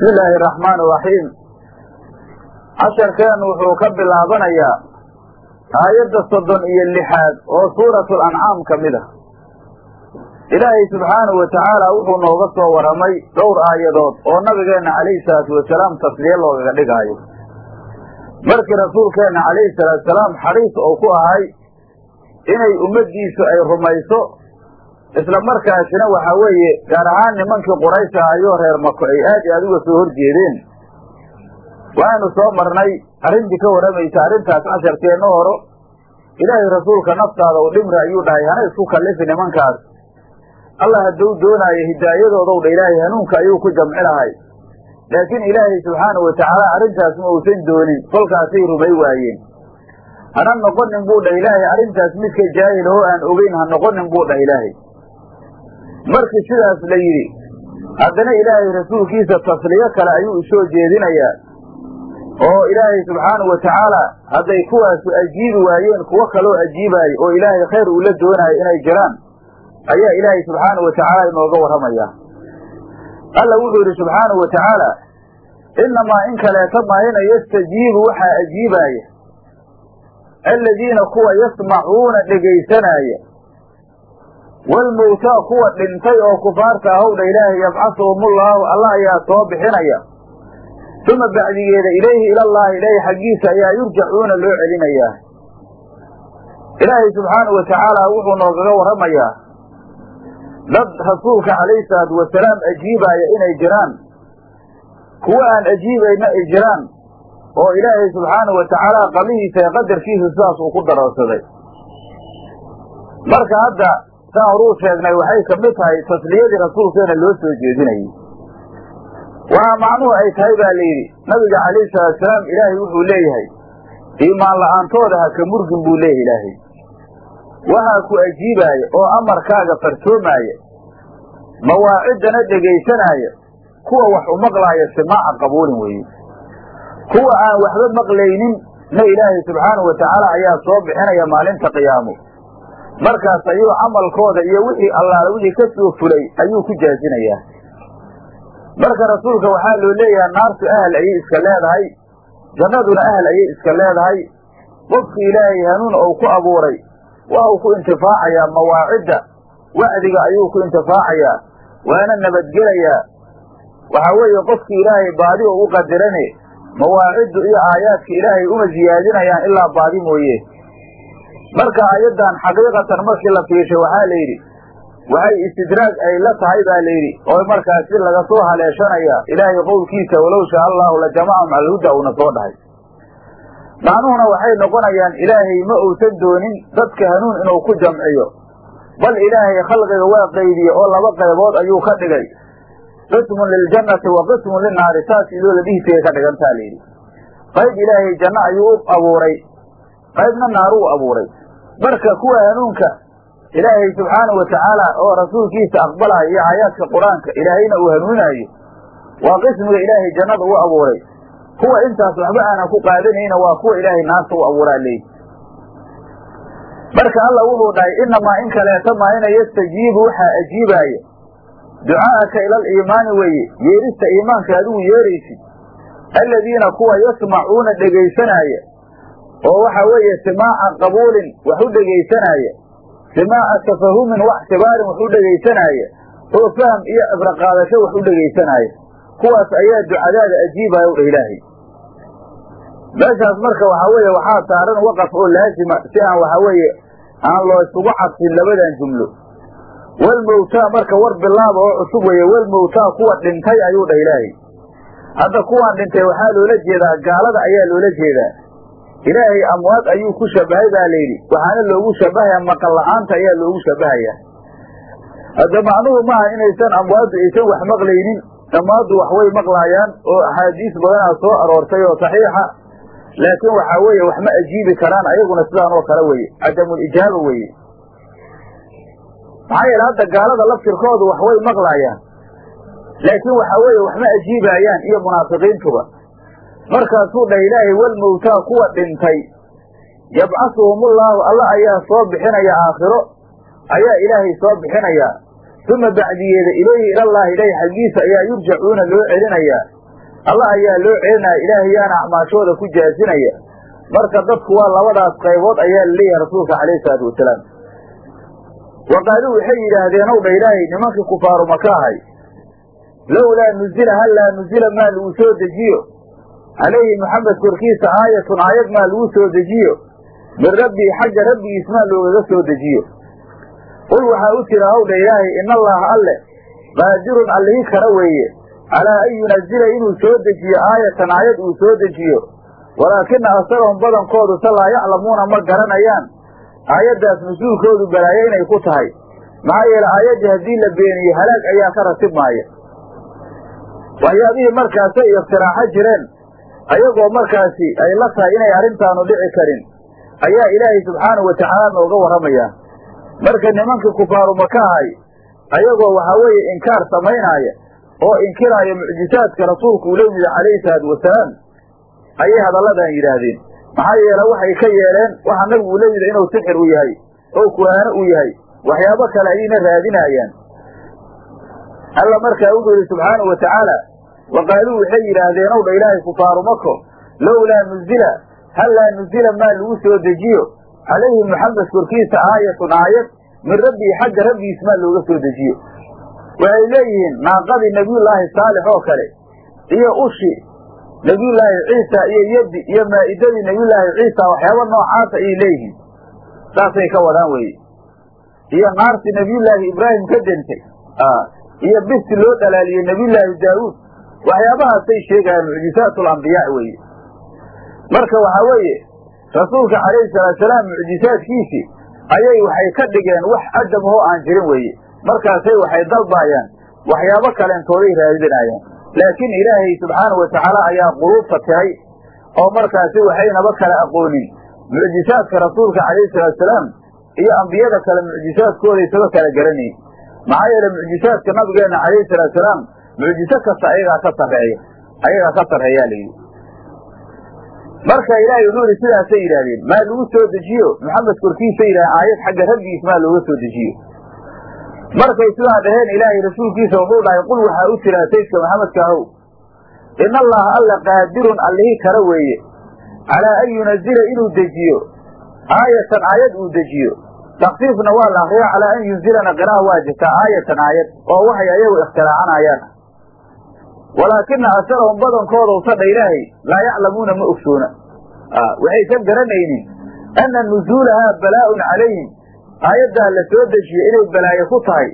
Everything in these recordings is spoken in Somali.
bismi illaahi araxmaan iraxiim casharkeen wuxuu ka bilaabanayaa aayadda soddon iyo lixaad oo suuratu lancaam ka mid ah. Ilaahay subxaanahu wa tacaala wuxuu nooga soo warramay dhowr aayadood oo nabigeenna calayhi salaatu wasalaam tasliye loogaga dhigaayo. Markii rasuulkeenna calayhi salaatusalaam xariis oo ku ahay inay ummaddiisu ay rumayso isla markaasina waxaa weeye gaar ahaan nimankii quraysh ahayoo reer mako ay aad i aad uga soo horjeedeen waxaynu soo marnay arrintii ka warramaysa arrintaas casharkeenna horo ilaahay rasuulka naftaada u dhimri ayuu dhahay hana isku kallifi nimankaas. Allah hadduu doonaayo hidaayadoodow dha ilaahay hanuunka ayuu ku jamci lahay. Laakiin ilaahay subxaanahu wa tacaala arrintaas ma uusan doonin kolkaasay rumay waayeen. Hana noqonin buu dhah ilaahay arrintaas midka jaahil oo aan ogeyn ha noqonin buu dhah ilaahay markii sidaas la yidhi haddana ilaahay rasuulkiisa tasliyo kale ayuu u soo jeedinayaa oo ilaahay subxaanahu wa tacaala hadday kuwaasu ajiibi waayeen kuwo kaloo ajiibaayo oo ilaahay khayr uula doonaayo inay jiraan ayaa ilaahay subxaanahu wa tacaala inooga warramayaa alla wuxuu yidhi subxaanahu wa tacaala innamaa in kaleeta maahina yastajiibu waxaa ajiibaaya. Aladiina kuwa yasmacuuna dhegaysanaaya walmowtaa kuwa dhintay oo kufaarta ahowdha ilaahay yabcasuhumullaahu allah ayaa soo bixinaya. Uma bacdigeeda ilayhi ilallaahi ilaahi xaggiisa ayaa yurjacuuna loo celinayaa ilaahay subxaanahu wa tacaala wuxuu noogaga warramayaa. Dad rasuulka calayhi salaatu wasalaam ajiibaaya inay jiraan. Kuwo aan ajiibayna ay jiraan oo ilaahay subxaanahu wa tacaala qadihiisa ee qadarkiisa sidaas uu ku daroorsaday marka hadda saan horuu sheegnay waxay ka mid tahay tasliyadii rasuulkeena loo soo jeedinayay. Waxaa macnuhu ay tahay baa la yidhi nabiga calayhi salaatusalaam ilaahay wuxuu leeyahay iimaan la'aantooda ha ka murgin buu leeyahy ilaahay. Waxaa ku ajiibaaya oo amarkaaga farsoomaaya mawaaciddana dhegaysanaaya kuwa wax u maqlaaya simaaca qabuulin weeye. Kuwa aan waxba maqlaynin na ilaahay subxaanahu wa tacaala ayaa soo bixinaya maalinta qiyaamo markaas ayuu camalkooda iyo wixii allaale wixii ka soo fulay ayuu ku jaazinayaa marka rasuulka waxaa loo leeyahay naartu ahal ayay iska leedahay jannaduna ahal ayay iska leedahay. Qofki ilaahay hanuun ou ku abuuray waa uu ku intifaacayaa mawaacidda wacdiga ayuu ku intifaacayaa waana nabadgelayaa waxaa weeye qofki ilaahay baadi oo u qadirane mawaaciddu iyo aayaadka ilaahay uma siyaadinayaan ilaa baadi mooye marka aayaddan xaqiiqatan markii la fiishay waxaa la yidhi waxay istidraag ay la tahay baa la yidhi oo markaasi laga soo haleeshanaya ilaahay qowlkiisa walow shaa allahu la jamacahum alhuda uuna soo dhahay. Macnuhuna waxay noqonayaan ilaahay ma uusan doonin dadka hanuun inuu ku jamciyo bal ilaahay khalqiga waa qaydiye oo laba qaybood ayuu ka dhigay qismun liljannati wa qismun linaari saas idoo la ka dhigantaa la yidhi. Qayb ilaahay janno ayuu u abuuray qaybna naaru u abuuray marka kuwa hanuunka ilaahay subxaanahu wa tacaala oo rasuulkiisa aqbalaayo iyo aayaadka qur'aanka ilaahayna uu hanuunaayo waa qismiga ilaahay jannada u abuuray. Kuwa intaas waxba aanan ku qaadanayna waa kuwa ilaahay naarta u abuuraa leeyi marka alla wuxuu dhahay innamaa in kaleeta maahina yastajiibu waxaa ajiibaaya ducaa'aka ilal iimaani weeye yeerista iimaanka adigu yeeraysid. Aladiina kuwa yasmacuuna dhegaysanaaya oo waxa weeye simaaca qabuulin wax u dhegaysanaaya simaaca tafahumin wax tibaarin wax u dhegaysanaaya oo faham iyo cibro qaadasho wax u dhegaysanaaya kuwaas ayaa ducadaada ajiibaya u dhah ilaahay. Meeshaas marka waxaa weeye waxaa saaran waqaf oo laazima si aan waxaa weeye aan loo isugu cadsin labadan jumlo. Walmowtaa marka war bilaaba oo cusub weeye walmowtaa kuwa dhintay ayuu dhah ilaahay. Hadda kuwaan dhintay waxaa loola jeedaa gaalada ayaa loola jeedaa ilaahay amwaad ayuu ku shabahay baa layidhi waxaana loogu shabahayaa maqal la'aanta ayaa loogu shabahayaa. Hadda macnuhu maaha inaysan amwaaddu aysan wax maqlaynin. Amwaaddu wax way maqlaayaan oo axaadiis badanaa soo aroortay oo saxiixa. Laakiin waxaa weeye wax ma ajiibi karaan ayaguna sidaan oo kale weye cadamul ijaaba weeye. Maxaa yeele hadda gaalada laftirkoodu wax way maqlaayaan laakiin waxaa weeye wax ma ajiibaayaan iyo munaafiqiintuba markaasuu dhah ilaahay walmowtaa kuwa dhintay. Yabcasuhumullaahu alla ayaa soo bixinaya aakhiro ayaa ilaahay soo bixinayaa uma bacdiyeeda ilayhi ilallaahi ilaahi xaggiisa ayaa yurjacuuna loo celinayaa alla ayaa loo celinaya ilaahayaana acmaashooda ku jaasinaya. Marka dadku waa labadaas qaybood ayaa la leeyahay rasuulka calayhi salaatu wasalaam wa waxay yidhaahdeen ow dha ilaahay nimankii kufaaru maka ahay? Lowlaa nuzila hallaa nuzila maa lagu soo dejiyo calayhi maxamed korkiisa aayatun aayad maa lagu soo dejiyo min rabbii xagga rabbigiis maa loogaga soo dejiyo qul waxaa u jira howdha ilaahay ina allaha alle qaadirun allihii kara weeye calaa an yunazila inuu soo dejiyo aayatan aayad uu soo dejiyo walaakina asarahum badankoodu se laa yaclamuuna ma garanayaan aayaddaas nusuulkoodu balaayo inay ku tahay maxaa yeele aayaddii haddii la beeniyo halaag ayaa ka ratib maaya waxyaabihii markaasay iktiraaxo jireen ayagoo markaasi ay la tahay inay arrintaanu dhici karin ayaa ilaahay subxaanahu watacaala nooga warramayaa marka nimankii kufaaru maka ahay ayagoo waxaa weeye inkaar samaynaaya oo inkiraaya mucjisaadka rasuulku uu la yimid calayhi salaatu wasalaam ayay hadalladan yidhaahdeen. Maxaa yeele waxay ka yeeleen waxa nabigu uu la inuu sixir u yahay oo kuhaano u yahay waxyaabo kale ayayna raadinaayaan alla markaa wuxuu yidhi subxaanahu wa tacaala wa qaaluu waxay yidhaahdeen ow dha ilaahay kufaaru mako lowlaa nuzila hallaa nuzila maa lagu soo dejiyo calayhi muxamed korkiisa aayatun aayad min rabbii xagga rabbigiis maa looga soo dejiyo waxay leeyihiin naaqadii nebiyullaahi saalix oo kale iyo ushi nebiyullaahi ciisa iyo yaddi iyo maa'idadii nebiyullaahi ciisa waxyaaba noocaasa ayay leeyihiin saasay ka wadaan weye iyo naartii nebiyullaahi ibraahim ka dentay iyo birti loo dhalaaliyey nebiyullaahi daawuud waxyaabahaasay sheegayaan mucjisaatu alambiyaa weeye marka waxaa weeye rasuulka calayhi salaatusalaam mucjisaadkiisii ayay waxay ka dhigeen wax adamahoo aan jirin weeye markaasay waxay dalbaayaan waxyaabo kaleentooday raadinayaan. Laakiin ilaahay subxaanahu watacaala ayaa quluubta tiray oo markaasi waxaynaba kala aqoonin. Mucjisaadka rasuulka calayhi salaatusalaam iyo ambiyada kale mucjisaadkooda isaba kala garanayn maxaa yeele mucjisaadka nabigeenna calayhi salaatusalaam mucjiso kasta ayagaa ka sarreeya ayagaa ka sarreeyaa layidhi marka ilaahay wuxuu yidhi sidaasay yidhahdeen maa lagu soo dejiyo? Maxamed korkiisa yidhahdeen aayad xagga rabbigiis maa looga soo dejiyo. Markay sidaa dhaheen ilaahay rasuulkiisa wuxuu dhahay qul waxaa u jiraa saydka maxamedka ahow. In allaha alla qaadirun allihii kara weeye. Calaa an yunazila inuu dejiyo. Aayatan aayad uu dejiyo. Takfiifna waa la akriya calaa an yunzilana qira'a waa jirtaa. Aayatan aayad. Oo waxay ayagu ikhtiraacanaayaan walaakina asarahum badankooda usadha ilaahay laa yaclamuuna ma ogsoona. Waxaysan garanaynin anna nuzuulahaa balaa'un calayhim aayaddaa la soo dejiye inay balaayo ku tahay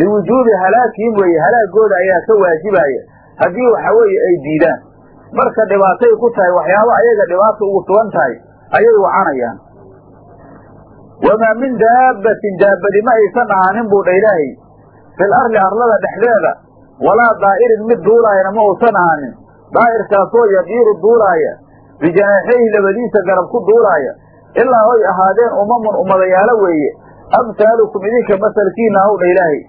liwujuubi halaakihim weeye halaagooda ayaa ka waajibaaya haddii waxa weeye ay diidaan marka dhibaatay ku tahay waxyaabo ayaga dhibaata ugu sugan tahay ayay wacanayaan. Wamaa min daabbatin daabbadi ma aysan ahaanin buu dha ilaahay. Fil arlada dhexdeeda walaa daa'irin mid duulaayana ma uusan ahaanin. Daa'irkaasoo yadiiru duulaaya bijanaaxayhi labadiisa garab ku duulaaya ilaa oy ahaadeen umamun ummadayaalo weeye. Amhaalukum idinka masalkiina howdha ilaahay.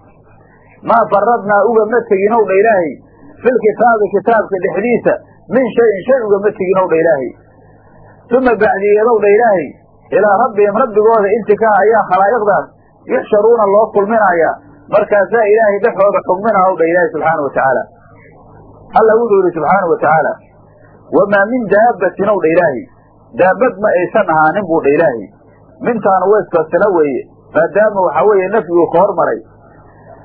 Maa faradnaa ugama tegin owdha ilaahay. Filkitaabi kitaabka dhexdiisa min shayin shay ugama tegin owdha ilaahay. Uma bacdigeedowdha ilaahay. Ilaa rabbihim rabbigooda intikaa ayaa khalaa'iqdaas yuxsharuuna loo kulminayaa markaasaa ilaahay dhexooda xugmina howdha ilaahay subxaana wa tacaala. Alla wuxuu yidhi subxaana wa tacaala wamaa min daabbatin owdha ilaahay. Daabad ma aysan ahaanin buu dha ilaahay. Mintaanu waysfasila weeye maadaama waxaa weeye nafyiguu ka hormaray.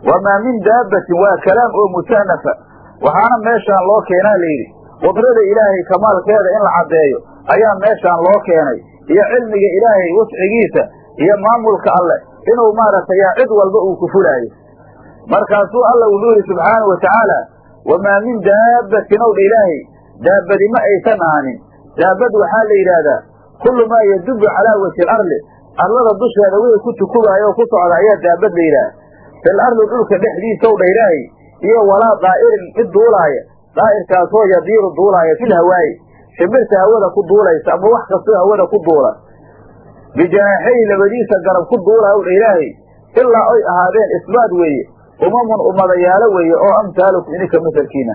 Wamaa min daabbatin waa kalaam oo musahnafa waxaana meeshaan loo keenaa layidhi qudrada ilaahay kamaalkeeda in la caddeeyo ayaa meeshaan loo keenay iyo cilmiga ilaahay wuscigiisa iyo maamulka alleh inuu maaragtay cid walba uu ku fulaayo markaasuu alla wuxuu yidhi subxaana wa tacaala wamaa min daabbatin owdha ilaahay daabbadi ma aysan ahaanin. Daabad waxaa la yidhaahdaa kullu maa yadubu calaa wajhi alarli arlada dusheeda wixii ku tukubaayo oo ku socda ayaa daabad la yidhaah fil arli dhulka dhexdiisa owdha ilaahay iyo walaa daa'irin mid duulaaya daa'irkaasoo yadiiru duulaaya fil hawaayi shimbirta hawada ku duulaysa ama wax kastoo hawada ku duula bijanaaxayhi labadiisa garab ku duulaya owdha ilaahay ilaa oy ahaadeen isbaad weeye umamun ummadayaalo weeye oo amhaalukum idinka masalkiina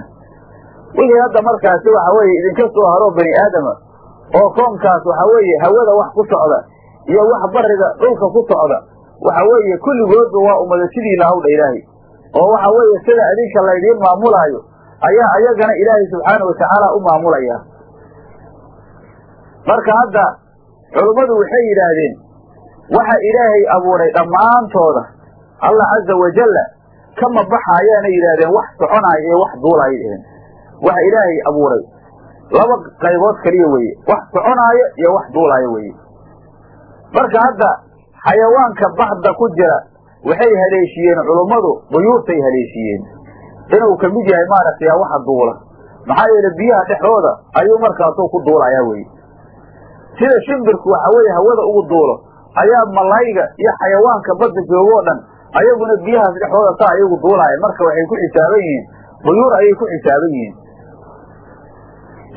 wixii hadda markaasi waxa weeye idinka soo haroo bani aadama oo koonkaas waxa weeye hawada wax ku socda iyo wax bariga dhulka ku socda waxa weeye kulligoodba waa ummada hawdha ilaahay oo waxa weeye sida idinka laydiin maamulaayo ayaa ayagana ilaahay subxaana watacaala u maamulaya marka hadda culummadu waxay yidhaahdeen waxa ilaahay abuuray dhammaantooda allah caza wajalla kama baxaayaanay yidhahdeen wax soconaaya ee wax duulaaya dheheen waxa ilaahay abuuray laba qaybood kaliya weeye wax soconaaya iyo wax duulaaya weeye. Marka hadda xayawaanka baxda ku jira waxay haleeshiyeen culummadu duyuurtay haleeshiyeen. Inuu ka mid yahay maaragtay waxa duula. Maxaa yeele biyaha dhexdooda ayuu markaasuu ku duulayaa weye sida shimbirku waxa weeye hawada ugu duulo ayaa malayga iyo xayawaanka badda joogoo dhan ayaguna biyahaas dhexdooda saa ayagu duulaaya marka waxay ku xisaaban yihiin duyuur ayay ku xisaaban yihiin.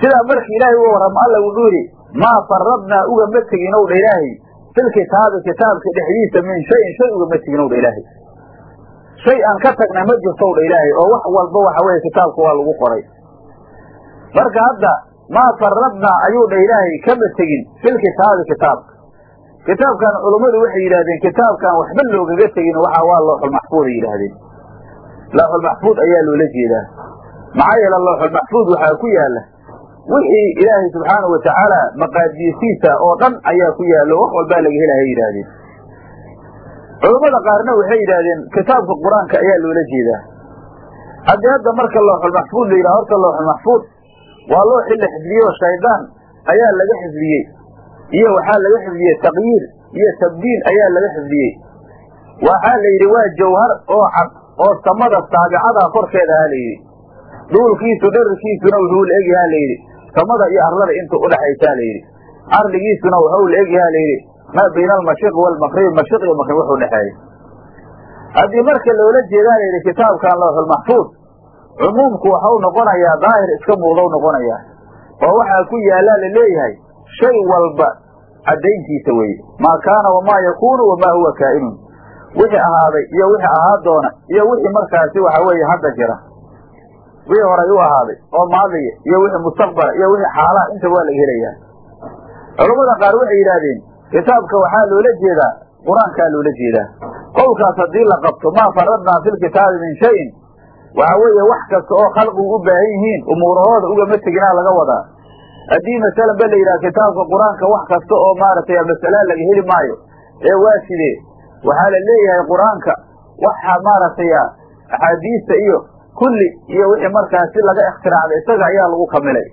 Sidaa markii ilaahay u warramo alla wuxuu yidhi maa faradnaa ugama tegin ow dha ilaahay? Filkitaabi kitaabka dhexdiisa min shayin shay ugama tegin ow dha ilaahay. Shay aan ka tagna ma jirto ow dha ilaahay oo wax walba waxa weeye kitaabka waa lagu qoray. Marka hadda maa faradnaa ayuu dha ilaahay kama tegin filkitaabi kitaabka kitaabkan culummadu waxay yidhahdeen kitaabkan waxba loogaga tegin waxa waa looxulmaxfuud ay yidhaahdeen looxulmaxfuud ayaa loola jeedaa maxaa yeele looxulmaxfuud waxaa ku yaalla wixii ilaahay subxaana wa tacaala maqaadiisiisa oo dhan ayaa ku yaalo wax walbaa laga helaya yidhaahdeen culummada qaarna waxay yidhaahdeen kitaabka qur'aanka ayaa loola jeedaa haddii hadda marka looxulmaxfuud la yidhaha horta looxulmaxfuud waa loo xilli xifdiyey oo shaydaan ayaa laga xifdiyey. Iyo waxaa laga xifdiyey taqyiir iyo tabdiil ayaa laga xifdiyey. Waxaa la yidhi waa jawhar oo cad oo samada saabicada korkeeda ha la yidhi. Dhuulkiisu dherarkiisuna wuxuu la egyaha la yidhi. Samada iyo arlada inta udhaxaysaa la yidhi. Arligiisuna wuxuu la egyaha la yidhi. Maa bayna almashiqi waalmaqribi mashiq iyo maqrib wuxuu dhexeeya haddii marka loola jeedaa la yidhi kitaabkan lawxulmaxfuud cumuumku waxau noqonayaa daahir iska muuqdou noqonayaa oo waxaa ku yaallaa la leeyahay shay walba caddayntiisa weeye. Maa kaana wamaa yakuunu wamaa huwa kaa'inun wixii ahaaday iyo wixii ahaa doona iyo wixii markaasi waxa weeye hadda jira. Wixii horay u ahaaday oo maadiya iyo wixii mustaqbala iyo wixii xaalaha intaba waa laga helayaa. Culammada qaar waxay yidhaahdeen kitaabka waxaa loola jeedaa qur'aankaa loola jeedaa. Qowlkaas haddii la qabto maa faradnaa filkitaabi min shayin waxa weeye wax kasta oo khalqigu u baahan yihiin umuurahooda ugama teginaa laga wadaa. Haddii masalan ba la yidhaha kitaabka qur'aanka wax kasta oo maaragtay masalaa laga heli maayo ee waa sidee waxaa la leeyahay qur'aanka waxa maaragtay axaadiista iyo kulli iyo wixii markaasi laga ikhtiraacday isaga ayaa lagu kamilay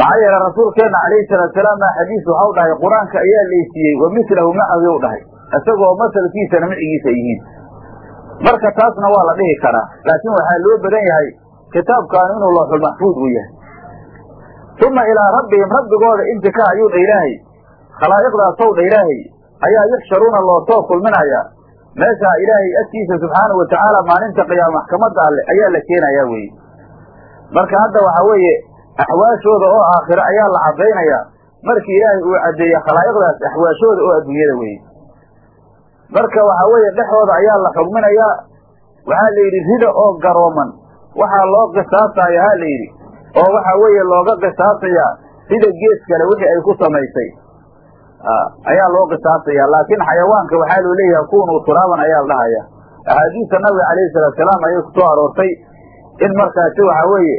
maxaa yeele rasuulkeena calayhi salaatu salaam maa xadiis waxau dhahay qur'aanka ayaa laysiiyey wa mislahu macahu u dhahay isagoo masalkiisana macigiisa yihiin marka taasna waa la dhihi karaa. Laakiin waxaa loo badan yahay kitaabkaanu inuu looxulmaxfuud uu yahay. Uma ilaa rabbihim rabbigooda intika ayuu dha ilaahay. Khalaa'iqdaasow dha ilaahay. Ayaa yuxsharuuna loo soo kulminayaa meeshaa ilaahay agtiisa subxaana wa tacaala maalinta qiyaama maxkamadda alle ayaa la keenayaa weeye. Marka hadda waxaa weeye axwaashooda oo aakhiro ayaa la caddaynayaa markii ilaahay uu caddeeye khalaa'iqdaas axwaashooda oo adduunyada weeye marka waxaa weeye dhexooda ayaa la xugminayaa. Waxaa la yidhi rida oo garooman. Waxaa loo qisaasaya ha la yidhi. Oo waxa weeye looga qisaasayaa sida gees kale wixii ay ku samaysay. Ayaa loo qisaasaya. Laakiin xayawaanka waxaa loo leeyahay kunuu turaaban ayaa la dhahaya axaadiista nabiga calayhi salatusalaam ayay ku soo aroortay in markaasi waxa weeye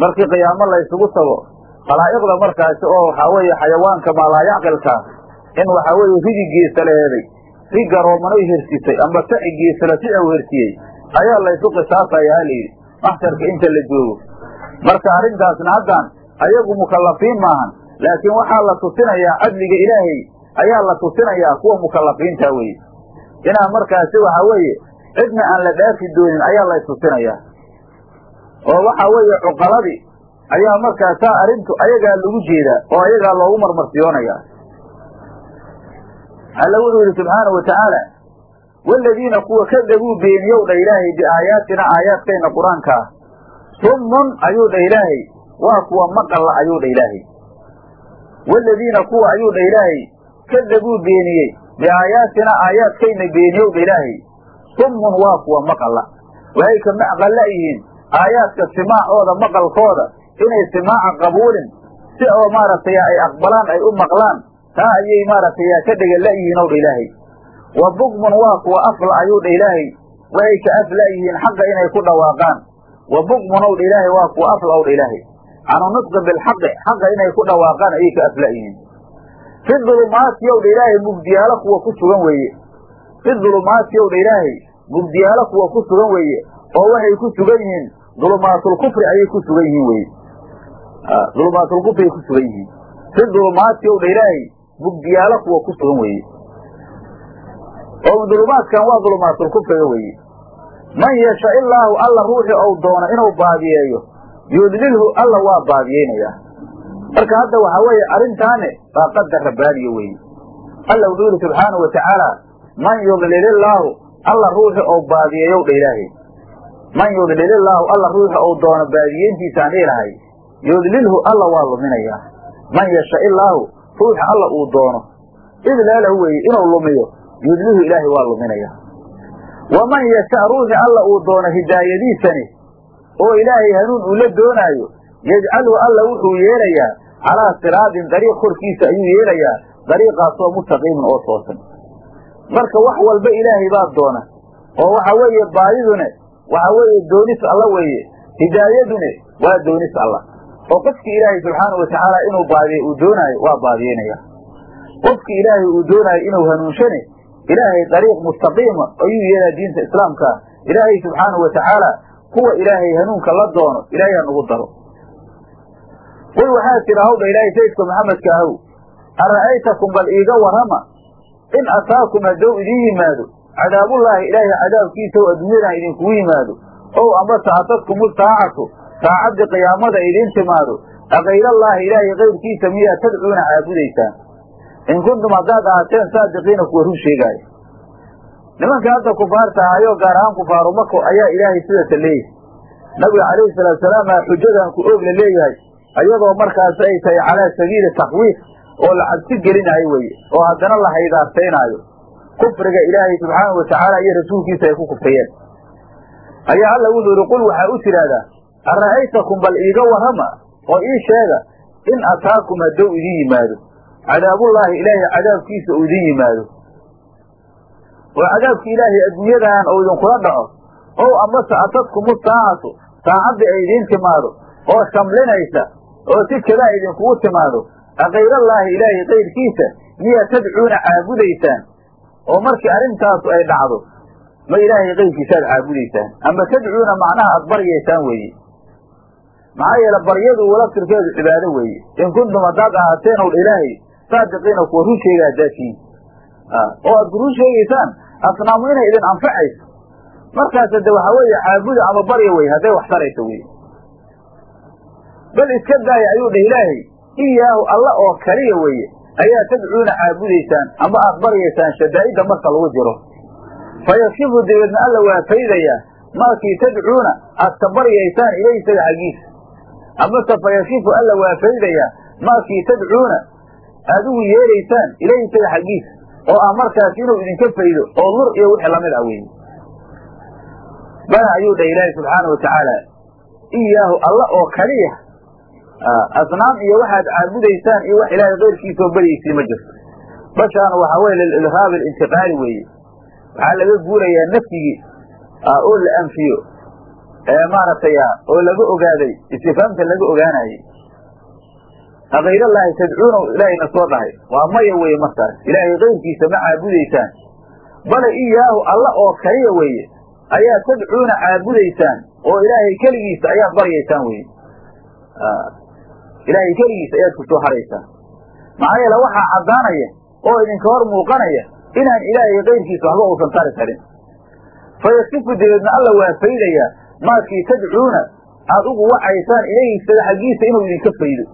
markii qiyaamo la ysugu tago khalaa'iqda markaasi oo waxaa weeye xayawaanka maalaayacqilkaa in waxaa weeye ridi geesa la heeday si garoomanoy hersisay amba saci geesala si u hersiyey ayaa laysu qisaasaya ha layidhi maxsharka inta la joogo. Marka arrintaasna haddaan ayagu mukallafiin maahan laakiin waxaa la tusinayaa cadliga ilaahay ayaa la tusinayaa kuwa mukallafiinta weye inaan markaasi waxa weeye cidna aan la dhaafi doonin ayaa laystusinayaa oo waxa weeye cuqaladii ayaa markaasaa arrintu ayagaa lagu jeedaa oo ayagaa loogu marmarsiyoonayaa alla wuxuu yidhi subxaana wa tacaala kuwa kadabuu beeniyow dha ilaahay biaayaatina aayaadkayna qur'aanka. Ah summun ayuu dha ilaahay waa kuwa maqalla ayuu dha ilaahay. Waaladiina kuwa ayuu dha ilaahay kadabuu beeniyey biaayaatina aayaadkayna beeniyow dha ilaahay. Summun waa kuwa maqalla. Waxay ka maqalla yihiin aayaadka simaacooda maqalkooda inay simaaca qabuulin si oo maaragtay ay aqbalaan ay u maqlaan taa ayay maaragtay ka dhegala-yihiin ow dha ilaahay. Wa bukmun waa kuwa afla ayuu dha ilaahay. Waxay ka afla yihiin xaqa inay ku dhawaaqaan. Wa bukmun owdha ilaahay waa kuwa afla owdha ilaahay. Canu nutqi bilxaqi xaqa inay ku dhawaaqaan ayay ka afla'yihiin fi dulumaati owdha ilaahay mugdiyaalo kuwa ku sugan weeye. Fi dulumaati owdha ilaahay mugdiyaalo kuwa ku sugan weeye oo waxay ku sugan yihiin dulumaatlkufri ayay ku sugan yihiin weye dulumaatlkufri ay ku sugan yihiin. Fi dulumaati owdha ilaahay mugdiyaalo kuwa ku sugan weeye. Oo dulumaadkan waa dulumaatlkufriga weeye. Man yasha illaahu alla ruuxi ou doono inuu baadiyeeyo yudlilhu alla waa baadiyeynayaa. Marka hadda waxaa weeye arrintaane waa qadar rabbaaniya weeye. Alla wuxuu yihi subxaanau wa tacaala man yudlilillaahu alla ruuxi ou baadiyeeyow dha ilaahay. Man yudlilillaahu alla ruuxi ou doono baadiyeyntiisa aan dhihilahay yudlilhu alla waa luminayaa. Man yasha illaahu ruuxi alla uu doono. Idlaalahu weeye inuu lumiyo yudlilhu ilaahay waa luminayaa waman yasha ruuxi alla uu doono hidaayadiisani oo ilaahay hanuun uu la doonaayo yajcalhu alla wuxuu yeelayaa calaa siraadin dariiq korkiisa ayuu yeelayaa dariiqaasoo mustaqiimin oo toosan. Marka wax walba ilaahay baa doona oo waxa weeye baadidune waxa weeye doonis alla weeye hidaayadune waa doonis alla oo qofkii ilaahay subxaanau watacaala inuu baadiye uu doonaayo waa baadiyeynaya qofkii ilaahay uu doonaayo inuu hanuunshane ilaahay dariiq mustaqiima ayuu yeelaa diinta islaamka. Ilaahay subxaanau watacaala kuwa ilaahay hanuunka la doono ilaahay ha nugu daro. Qul waxaa tira hawdha ilaahay sayidka maxamedka ahow ara'aytakum bal iiga warrama? In ataakum haddou idiin yimaado cadaabullaahi ilaahay cadaabkiisa oo adduunyadan idinkugu yimaado ow ambase atadkumu saacaddii qiyaamada idiin timaado akayrallaahi ilaahay kayrkiisa miyaa tadcuuna caabudaysaan in kuntum haddaad ahaateen saadiqiina kuwa run sheegaaya nimanka hadda kufaarta ahayoo gaar ahaan kufaaru mako ayaa ilaahay sidata leeyahay. Nabiga calayhi salaatusalaam aa xujadan ku oog la leeyahay iyadoo markaas ay tahay calaa sabiili takwiif oo la cabsi gelinaayo weye oo haddana la haydaartaynaayo kufriga ilaahay subxaanau watacaala iyo rasuulkiisa ay ku kufriyeen. Ayaa alla wuxuu yihi qul waxaa u tidhaahdaa ara'aytakum bal iiga warrama oo ii sheega in ataakum haddou idin yimaado cadaabullaahi ilaahay cadaabkiisa uu idin yimaado oo cadaabki ilaahay adduunyadan oo idinkula dhaco ow amase atadkumu saacatu saacaddii ay idiin timaado oo shamlinaysa oo si kadaa idinkugu timaado akayrallaahi ilaahay kayrkiisa miyaa tadcuuna caabudaysaan oo markii arrintaasu ay dhacdo ma ilaahay kayrkiisaaad caabudaysaan ama tadcuuna macnaha aad baryaysaan weeye maxaa yeele baryadu walaftirkeedu cibaado weeye. In kuntum haddaad ahaateen ow ilaahay saadiqiina kuwa run sheega haddaad oo aad ku run sheegaysaan asnaamu inay idin anfacayso. Markaas de waxaa weeye caabuda ama barya weye hadday wax tarayso weye bal iska daaya ayuu dheh ilaahay iyaahu alla oo kaliya weeye ayaa tadcuuna caabudaysaan ama aad baryaysaan shadaa'idda marka lagu jiro. Fayakshifu dabeedna alla waa faydayaa maakii tadcuuna aad ka baryaysaan ilayhi isaga xaggiisa amase fayakshifu alla waa faydayaa maakii tadcuuna. Aad ugu yeeraysaan ilayhi isaga xaggiisa oo ah markaas inuu idinka faydo oo lur iyo wixii la mid ah weeye bala ayuu dhah ilaahi subxaana watacaala iyaahu alla oo kaliya asnaam iyo waxaad caabudaysaan iyo wax ilaahay keyrkiisoo baryaysiin ma jirto. Bashaana waxaa weye lilirhaab alintiqaali weeye. Waxaa laga guurayaa nafyigii oo la anfiyo maaragtay oo laga ogaaday istifaamta laga ogaanayey akayrallaahi tadcuuna ilaahayna soo dhahay. Waa maya weye markaas. Ilaahay keyrkiisa ma caabudaysaan. Bale iyaahu alla oo kaliya weeye ayaa tadcuuna caabudaysaan oo ilaahay keligiisa ayaad baryaysaan weye ilaahay keligiisa ayaad ku soo haraysaan. Maxaa yeele waxaa caddaanaya oo idinka hor muuqanaya inaan ilaahay kayrkiisa waxba uusan tari karin. Fayasifu dabeedna alla waa faydayaa maakii tadcuuna aad ugu wacaysaan ilayhi xaggiisa inuu idinka faydo.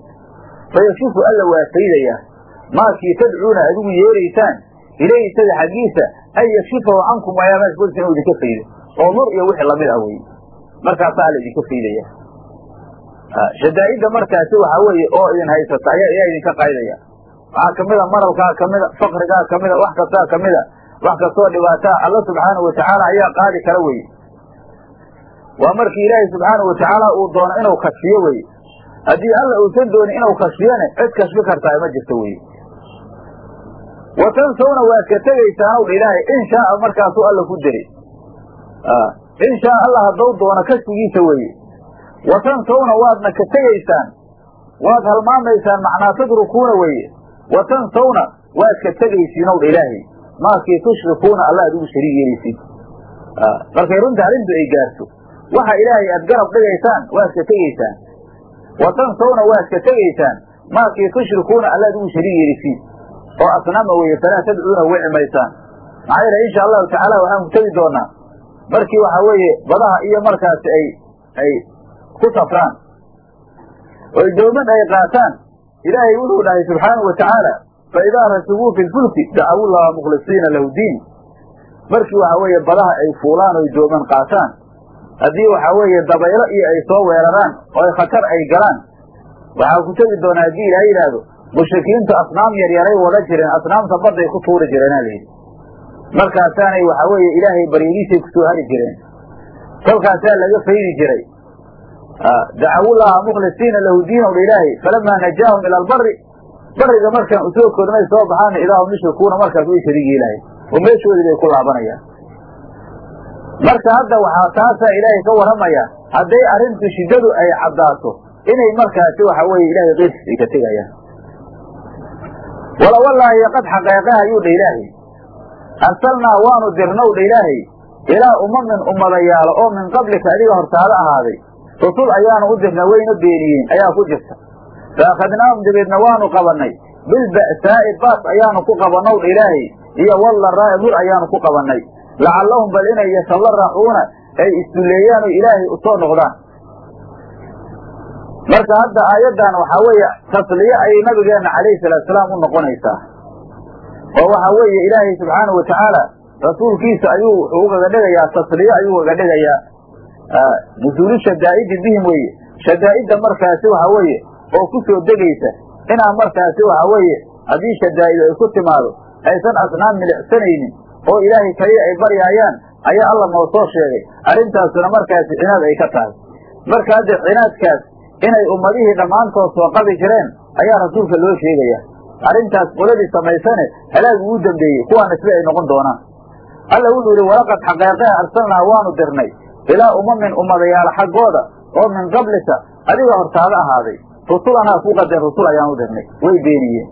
Fayasifu alla waa faydayaa maakii tadcuuna aad ugu yeeraysaan ilayhi isaga xaggiisa an yakshifahu cankum ayaamaad korsa inuu idinka faydo. Oo nur iyo wixii la mid ah weye markaasaa alla idinka faydaya. Shadaa'idda markaasi waxaa weeye oo idin haysata ayaa idinka qaydaya. Waxaa kamida maralkaa kamida fakrigaa kamida wax kastaa kamida wax kastoo dhibaataa alla subxaanau watacaala ayaa qaadi kara weye waa markii ilaahay subxaanau watacaala uu doono inuu kashfiyo weye haddii alla uusan doonin inuu kashfiyone cid kashfi kartaa ma jirto weye wa tansawna waad ka tegaysaan ow dha ilaahay in shaaa markaasuu alla ku deri in shaa allah haddou doono kashfigiisa weeye wa tansawna waadna ka tegaysaan waad halmaamaysaan macnaa tadrukuuna weeye wa tansawna waad ka tegaysiin ow dha ilaahay maakii tushrikuuna alla aad ugu shariig yeelaysiin markay runta arrintu ay gaarto waxa ilaahay aad garab dhigaysaan waad ka tegaysaan. Wa tansawna waad ka tegaysaan. Maakii tushrikuuna alla aad ugu shariig yeelaysiin oo asnaama weeye falaa tadcuuna wici maysaan maxaa yeele insha allahu tacaala waxaan tegi doonaa. Markii waxa weeye badaha iyo markaasi ay ay ku safraan. Oy dooman ay qaataan. Ilaahay wuxuu dhahay subxaanahu wa tacaala fa idaa rasuguu fi lfulki dacawu llaha mukhlisiina lahu diin. Markii waxa weeye badaha ay fuulaan oy dooman qaataan haddii waxa weeye dabaylo iyo ay soo weeraraan oo khatar ay galaan waxaa ku tegi doonaa haddii ilaahay yidhaahdo mushrikiintu asnaam yaryaray wada jireen asnaamta badday ku tuuri jireenaa layidhi markaasaanay waxa weeye ilaahay baryadiisay ku soo hari jireen. Kolkaasaa laga faydi jiray. Dacawullaha mukhlisiina lahu diin ow dha ilaahay falamaa najaahum ila albari bariga markaan u soo kornay soo baxaana idaahum yushrikuuna markaas way shariig yeelahay oo meeshoodii bay ku laabanayaan marka hadda waxaa taasaa ilaahay ka warramaya hadday arrintu shiddadu ay caddaato inay markaasi waxa weeye ilaahay keyrkiis ay ka tegayaan wala wallaahi qad xaqeeqaha ayuu dha ilaahay. Arsalnaa waanu dirnow dha ilaahay. Ilaa umamin ummadayaalo oo min qablika adiga hortaada ahaaday. Rusul ayaanu u dirna wayna beeniyeen ayaa ku jirta. Fa akhadnaahum dabeedna waanu qabannay. Bilba'saa'i baas ayaanu ku qabannow dha ilaahay. Iyo wallaraa'i mur ayaanu ku qabannay lacallahum bal inay yatalarracuuna ay isdulleeyaan oo ilaahay u soo noqdaan marka hadda aayaddan waxaa weeye tasliye ayay nabigeenna calayhi salaatusalaam u noqonaysaa oo waxaa weeye ilaahay subxaanahu wa tacaala rasuulkiisa ayuu wuxuu ugaga dhigayaa tasliye ayuu ugaga dhigayaa nusuulu shadaa'idi bihim weeye shadaa'idda markaasi waxa weeye oo ku soo degaysa inaan markaasi waxa weeye haddii shadaa'idu ay ku timaado aysan asnaam milicsanaynin oo ilaahay kaliya ay baryaayaan ayaa alla noo soo sheegay. Arrintaasuna markaasi cinaad ay ka tahay. Marka hadda cinaadkaas inay ummadihii dhammaantood soo qabi jireen ayaa rasuulka loo sheegaya. Arrintaas qoladii samaysane halaagi uu dambeeyey kuwaana sida ay noqon doonaan. Alla wuxuu yihi walaqad xaqeeqeha arsalnaa waanu dirnay. Ilaa umamin ummadayaal xaggooda oo min qablika adiga hortaada ahaaday. Rusulanaa ku qadeen rusul ayaan u dirnay. Way beeniyeen.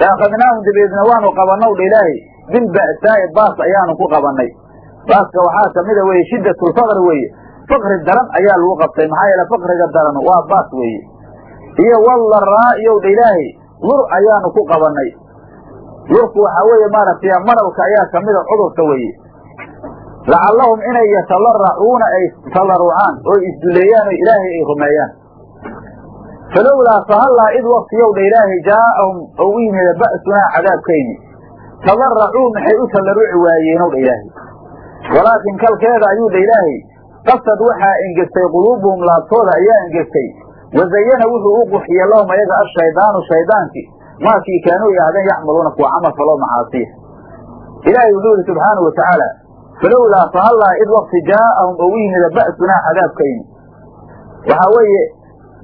Faakadnaahum dabeedna waanu qabannow dha ilaahay bilba'saa'i baas ayaanu ku qabannay. Baaska waxaa kamida weeye shiddatulfaqri weeye. Faqri daran ayaa lagu qabtay maxaa yeele faqriga daran waa baas weeye. Iyo wallaraa iyow dha ilaahay lur ayaanu ku qabannay. Lurku waxaa weeye maaragtay maralka ayaa kamida cudurka weeye. Lacallahum inay yatalarracuuna ay tallarucaan oo isduleeyaan oo ilaahay ay rumeeyaan. Falowlaa fahallaa id waktiyow dha ilaahay jaa'ahum oo u yimida ba'sunaa cadaabkayni tadarracuu maxay u tallaruci waayeenow dha ilaahay. Walaakin kalkeeda ayuu dha ilaahay qasad waxaa engegtay quluubuhum laabtooda ayaa engegtay. Wazayana wuxuu u quxiyey lahum ayaga ashaydaanu shaydaankii maakii kaanuu ahdeen yacmaluuna kuwa camal faloo macaasiya. Ilaahay wuxuu yihi subxaanau wa tacaala falowlaa fahallaa id wakti jaa'ahum oo u yimida ba'sunaa cadaabkayni. Waxaa weeye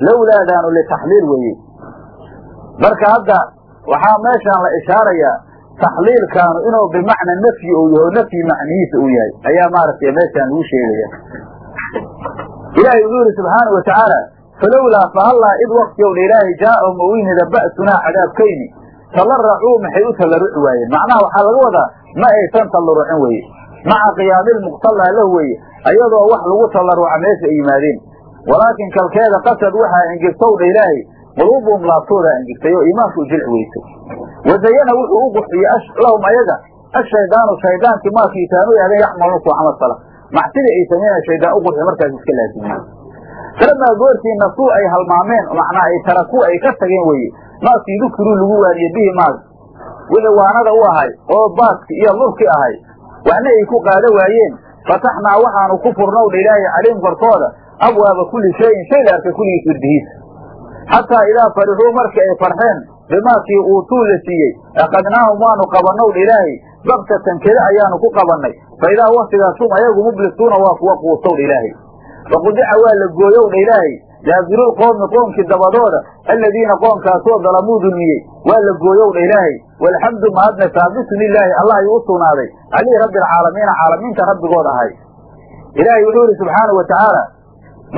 lowlaadaanu litaxliil weeye. Marka hadda waxaa meeshaan la ishaarayaa taxliilkaanu inuu bimacna nafyi uu yahay oo nafyi macnihiisa uu yahay ayaa maaragtay meeshaan lagu sheegaya. Ilaahay wuxuu yihi subxaanau wa tacaala falowlaa fahallaa id waktiyow dha ilaahay jaa'ahum oo u yimida ba'sunaa cadaabkayni talarracuu maxay u tallaruci waayeen? Macnaha waxaa laga wadaa ma aysan tallarucin weeye. Maca qiyaamilmuqtallaa lahu weeye ayadoo wax lagu tallaruca meesha ay yimaadeen. Walaakin kalkeeda qasad waxaa engegtow dha ilaahay quluubuhum laabtoodaa engegtay oo iimaanku jilci weysay wazayana wuxuu u quxiyey lahum ayaga ashaydaanu shaydaankii maakii kaanuu aadeen yaxmaluuna kuwa camal fala macsidii ay sameynaya shaydaan u qurxi markaas iska laazimiyey falamaa goortii nasuu ay halmaameen macnaa ay tarakuu ay ka tageen weeye maakii dukiruu lagu waaniye bihi maag wixii waanada u ahay oo baaski iyo lurki ahay waxna ay ku qaada waayeen. Fataxnaa waxaanu ku furnow dha ilaahay calayhim korkooda abwaaba kulli shayin shay la arkay kulligiis wirdihiisa xataa idaa farixuu markii ay farxeen bimaakii uutuu la siiyey akhadnaahum waanu qabannow dha ilaahay baktatan kede ayaanu ku qabannay fa idaa waktigaas hum ayagu mublisuuna waa kuwa quusow dha ilaahay faqudica waa la gooyow dha ilaahay daabirulqoomi qoomkii dabadooda aladiina qoomkaasoo dalamuu dulmiyey waa la gooyow dha ilaahay walxamdu mahadna saabitun lilaahi allah ayuu u sugnaaday calii rabbi alcaalamiina caalamiinta rabbigood ahay ilaahay wuxuu yihi subxaanau wa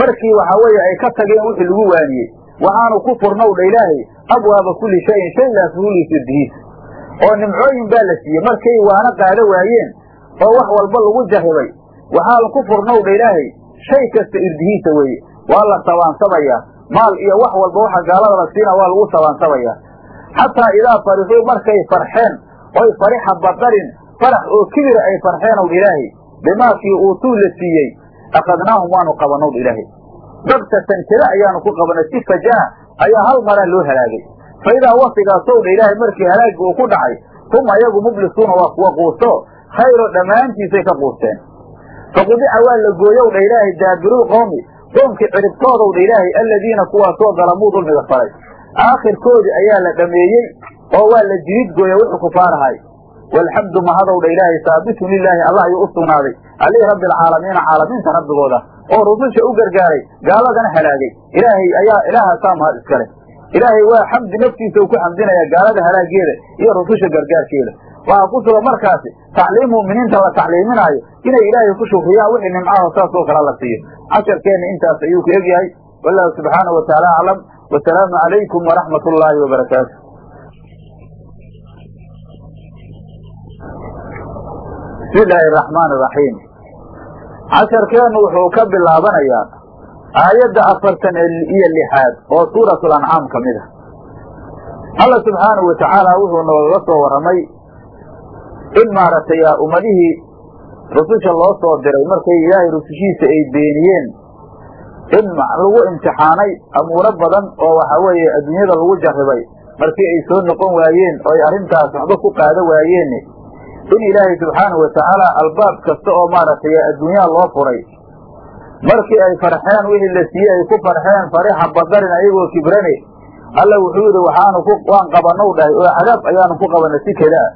markii waxaa weeye ay ka tageen wixii lagu waaniyey waxaanu ku furnow dha ilaahay abwaaba kulli shayin shay laa suhuliisa irdihiisa oo nimcooyin baa la siiyey. Markay waana qaado waayeen oo wax walba lagu jarribay waxaan ku furnow dha ilaahay shay kasta irdihiisa weeye. Waa la sabaansabayaa maal iyo wax walba waxa gaalada la siina waa lagu sabaansabayaa xataa idaa farixuu markay farxeen oy farixa badarin farax oo kibira ay farxeen ow ilaahay bimaakii uutuu la siiyey akhadnaahum waanu qabanow dha ilaahay dabtatan jira ayaanu ku qabanay si fajaa ayaa hal maraa loo halaagay. Fa idaa waktigaasow dha ilaahay markii halaagii uu ku dhacay hum ayagu mublisuuna waa kuwa quusto khayro dhammaantiisay ka quusteen. Faqudica waa la gooyow dha ilaahay daabirulqowmi qoomkii ciribtoodow dha ilaahay aladiina kuwaasoo dalamuu dulmiga falay aakhirkoodii ayaa la dhameeyey oo waa la jirid gooya wuxuu kufaarahay walxamdu mahadow dha ilaahay saabitun lilaahi allah ayuu u sugnaaday. Alihi rabbi alcaalamiina caalamiinta rabbigooda oo rususha u gargaaray gaaladana halaagay. Ilaahay ayaa ilaahaasaa mahad iskale ilaahay waa xamdi naftiisa uu ku xamdinaya gaalada halaageeda iyo rususha gargaarkeeda. Waxaa ku sugan markaasi tacliim mu'miniinta la tacliiminaayo inay ilaahay ku shukriyaan wixii nimcaho saasoo kale la siiyo casharkeenna intaas ayuu ku egyahay wallahu subxaanahu watacaala aclam wasalaamu calaykum waraxmat ullaahi wabarakaatu bismi illaahi araxmaan iraxiim casharkeennu wuxuu ka bilaabanayaa aayadda afartan iyo lixaad oo suuratul ancaam ka mid ah. Alla subxaanahu watacaala wuxuu noogaga soo warramay in maaragtay ummadihii rususha loo soo diray markay ilaahay rusushiisa ay beeniyeen in lagu imtixaanay amuuro badan oo waxa weeye adduunyada lagu jarribay markii ay soo noqon waayeen oo ay arrintaas waxba ku qaada waayeen in ilaahay subxaanahu watacaala albaab kasta oo maaragtay adduunyaha loo furay. Markii ay farxeen wixii la siiyey ay ku farxeen farixa badarin ayagoo kibrane alla wuxuu yidhi waxaanu ku waan qabanow dhahay oo cadaab ayaanu ku qabana si kedaa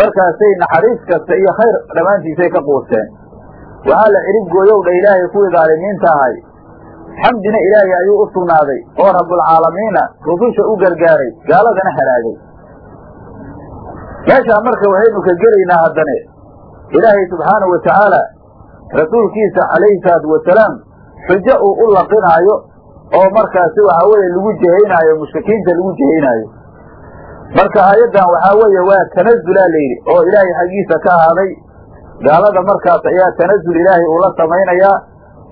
markaasay naxariis kasta iyo khayr dhammaantiisay ka quusteen. Waxaa la cirib gooyow dha ilaahay kuwii daalimiinta ahay. Xamdina ilaahay ayuu u sugnaaday oo rabbulcaalamiina rususha u gargaaray gaaladana halaagay meeshaa marka waxaynu ka gelaynaa haddane ilaahay subxaanahu watacaala rasuulkiisa calayhi salaatu wasalaam xujo uu u laqinaayo oo markaasi waxaa weeye lagu jihaynaayo mushrikiinta lagu jihaynaayo marka aayaddan waxaa weeye waa tanazulaa layidhi oo ilaahay xaggiisa ka ahaaday gaalada markaas ayaa tanazul ilaahay uu la samaynayaa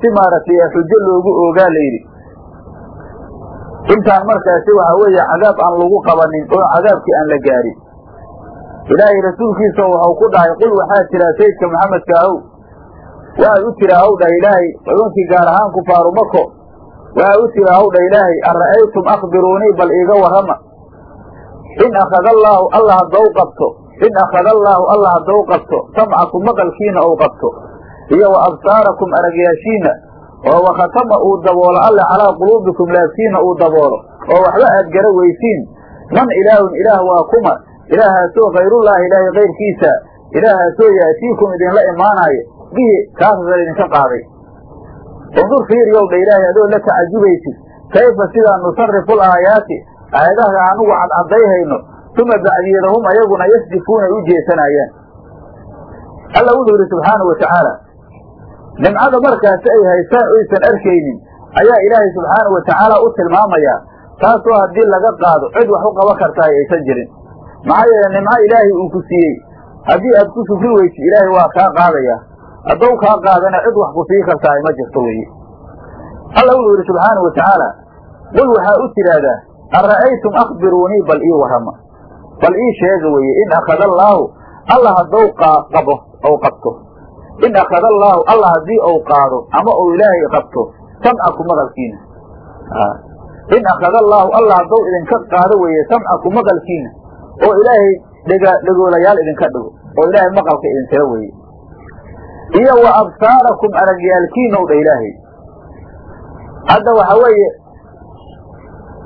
si maaragtay xujo loogu oogaa layidhi intaan markaasi waxaa weeye cadaab aan lagu qabanin oo cadaabkii aan la gaarin ilaahay rasuulkiisa waxau ku dhahay qul waxaa tiraa sayidka maxamedka ahow? Waxaad u tiraa haw dhah ilaahay xudunkii gaar ahaan kufaaru mako waxaa u tiraa haw dhah ilaahay ara'aytum akhbiruunii bal iiga warrama? In akhada allaahu alla haddou qabto in akhada allaahu alla haddou qabto samcakum maqalkiina ou qabto iyo wa absaarakum aragyaashiina oo wakhatama uu daboolo alle calaa quluubikum laabtiina uu daboolo oo waxba aad gara weysiin. Man ilaahun ilaah waa kuma ilaahaasoo khayrullaahi ilaahay kayrkiisa ilaahaasoo yaatiikum idinla imaanaayo bihi kaasasa idinka qaaday. Undur fiiriyow dha ilaahay adoo la tacajubaysid kayfa sidaa nusarifu laayaati aayadaha anugu cadcaddayhayno uma bacdiyada hum ayaguna yasdifuuna ay u jeesanayaan. Alla wuxuu yidhi subxaanau watacaala nimcada markaasi ay haystaan oysan arkaynin ayaa ilaahay subxaanau watacaala u tilmaamayaa taasoo haddii laga qaado cid wax u qaban kartaay aysan jirin maxaa yeele nimco ilaahay uu ku siiyey? Haddii aad ku sufri weysid ilaahay waa kaa qaadayaa haddou kaa qaadana cid wax ku sii kartaay ma jirto weye alla wuxuu yidhi subxaanau watacaala qul waxaa u tidhaahdaa ara'aytum akhbiruunii bal ii warrama bal ii sheega weeye in akhada allaahu alla haddou qabo ou qabto. In akhada allaahu alla haddii ou qaado ama ou ilaahay qabto samcaku maqalkiina in akhada allaahu alla haddou idinka qaado weeye samcaku maqalkiina oo ilaahay dhegoolayaal idinka dhigo oo ilaahay maqalka idintira weeye iyo wa absaarakum aragyaalkiina o dha ilaahay. Hadda waxa weeye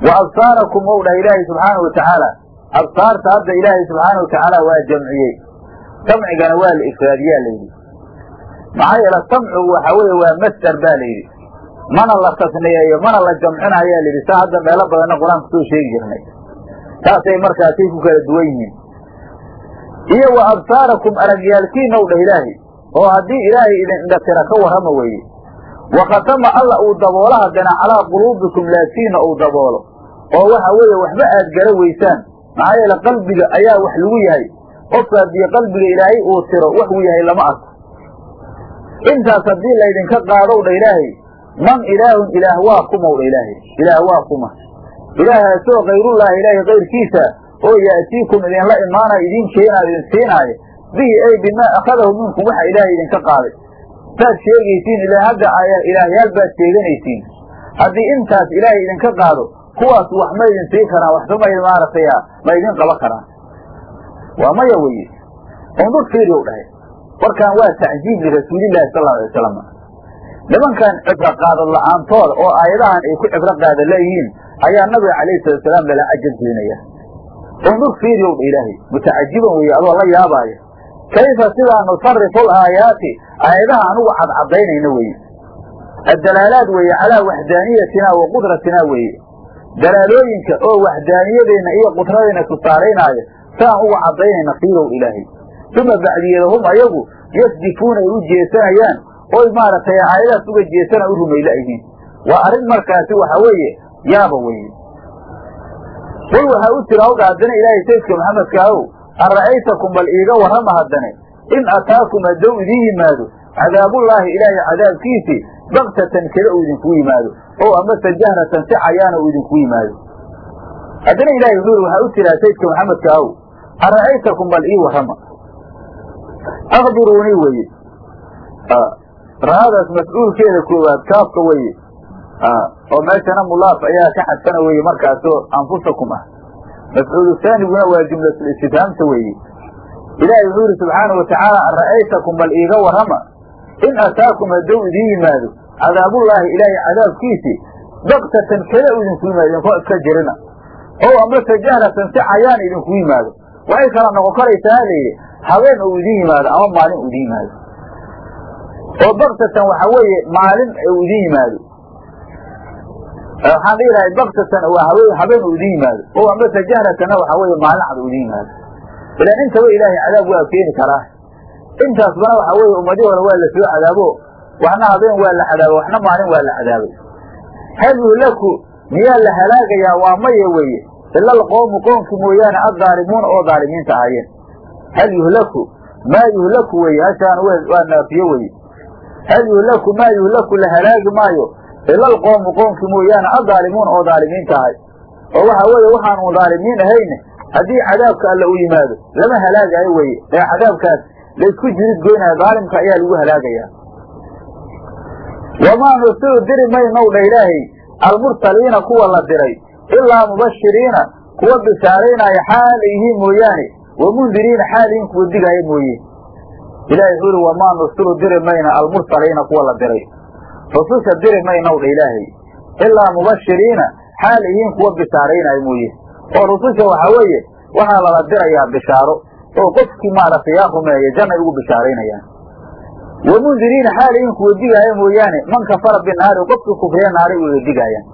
wa absaarakum ou dhah ilaahay subxaanau watacaala absaarta hadda ilaahay subxaanau watacaala waa jamciyey. Samcigana waa la ifraadiyaa layidhi maxaa yeele samcigu waxa weeye waa masdar ba layidhi mana la tasniyeeyo mana la jamcinayaa layidhi saa hadda meelo badanna qur'aanka soo sheegi jirnay saasay markaasay ku kala duwan yihiin. Iyo wa absaarakum aragyaalkiina ow dhah ilaahay oo haddii ilaahay idin indhatira ka warrama weeye. Wa khatama alla uu daboolo haddana calaa quluubikum laagtiinna uu daboolo. Oo waxa weeye waxba aad gara weysaan. Maxaa yeele qalbiga ayaa wax lagu yahay. Qofka haddii qalbiga ilaahay uu tiro waxuu yahay lama arko. Intaas haddii laydinka qaadow dha ilaahay man ilaahun ilaah waa kumow dha ilaahay. Ilaah waa kuma ilaahaasoo kayrullaahi ilaahay kayrkiisa oo ya'tiikum idinla imaanayo idin keenaayo idin siinaayo bihi ay bimaa akhadahu minkum waxa ilaahay idinka qaaday. Saad sheegaysiin ilaa hadda ilaahyaal baad sheeganaysiin. Haddii intaas ilaahay idinka qaado kuwaas wax ma idin sii karaan waxba ma maaragtay ma idin qaban karaan. Waa maya weye undur fiiriyow dhahay. Warkaan waa tacjiib lirasuulillahi sal alay wasalam nimankan cibro qaadad la'aantooda oo aayadahan ay ku cibro qaada leeyihiin ayaa nabiga calayhi salatusalaam lala cajab gelinaya undur fiiriyow dha ilaahay mutacajiban weeye adoo la yaabaayo. Kayfa sidaa nusarifu alaayaati aayadaha anugu cadcadaynayna weeye addalaalaad weeye calaa waxdaaniyatina wa qudratina weeye dalaalooyinka oo waxdaaniyadeenna iyo qudradeenna tusaalaynaayo saan uga caddaynayna fiirow ilaahay uma bacdiyeeda hum ayagu yasdifuuna ay u jeesanayaan oy maaragtay aayadahaas uga jeesana u rumaylayihiin waa arrin markaasi waxa weeye yaaba weeye. Qul waxaa u jira hawdha haddana ilaahay saydka maxamedka ahow an ra'aytakum bal iiga warrama haddane? In ataakum haddow idiin yimaado cadaabullaahi ilaahay cadaabkiisii baktatan keda uu idinkugu yimaado oo amase jahratan si cayaana uu idinkugu yimaado. Haddana ilahay wuxuu yidhi waxaa u jiraa saydka maxamedka ahow an ra'aytakum bal ii warrama. Akbiruunii weye ra'adaas mas'uulkeeda koowaad kaafka weye oo meeshana mulaaf ayaa ka xadfana weye markaasoo anfusakum ah. Mafcuulu saaniguna waa jumlatul istifhaamta weeye. Ilaahay wuxuu yidhi subxaana watacaala ra'aytakum bal iiga warrama? In ataakum haddow idiin yimaado cadaabullaahi ilaahay cadaabkiisii baktatan keda u idinku yimaado idinkoo iska jirina. Oo amase jahratan si cayaan idinku yimaado. Waxay kala noqon karaysaa halayidhi habeen uu idiin yimaado ama maalin uu idiin yimaado. Oo baktatan waxa weeye maalin uu idiin yimaado waxaan dhihi lahay baktatan waa hawe habeen uu idiin yimaado. Oo amase jahratanna waxa weeye maalin cad uu idiin yimaado. Ilaan intaba ilaahay cadaab waa keeni karaa. Intaasbana waxa weeye ummadii hore waa la soo cadaabo. Waxna habeen waa la cadaabo waxna maalin waa la cadaabay. Hal yuhlaku miyaa la halaagayaa waa maya weeye. Ila alqoomu qoomki mooyaane addaalimuuna oo daalimiinta ahaayeen. Hal yuhlaku maa yuhlaku weye hashaan waa naafiyo weye hal yuhlaku maa yuhlaku la halaagi maayo ila alqoomu qoomki mooyaane addaalimuuna oo daalimiinta ahay. oo waxa weeye waxaanu daalimiin ahayne haddii cadaabka alla u yimaado lama halaagayo weye ee cadaabkaas laysku jirid goynaya daalimka ayaa lagu halaagayaa. wamaa nursilu diri maynow dha ilaahay almursaliina kuwa la diray. ilaa mubashiriina kuwa bishaaraynaya xaal ay yihiin mooyaane. wamundiriina xaal yihiin kuwa digaaya mooye. Ilahay wuxuu ihi wamaa nursilu diri mayna almursaliina kuwa la diray rususha diri maynow dha ilaahay? Ilaa mubashiriina xaal ay yihiin kuwa bishaaraynaya mooye. Oo rususha waxaa weeye waxaa lala dirayaa bishaaro oo qofkii maaragtay yaa rumeeya jannay ugu bishaaraynayaan. Wamundiriina xaal yihiin kuwa digaaya mooyaane man kafara binaari qofkii kufriya naaray uga digaayaan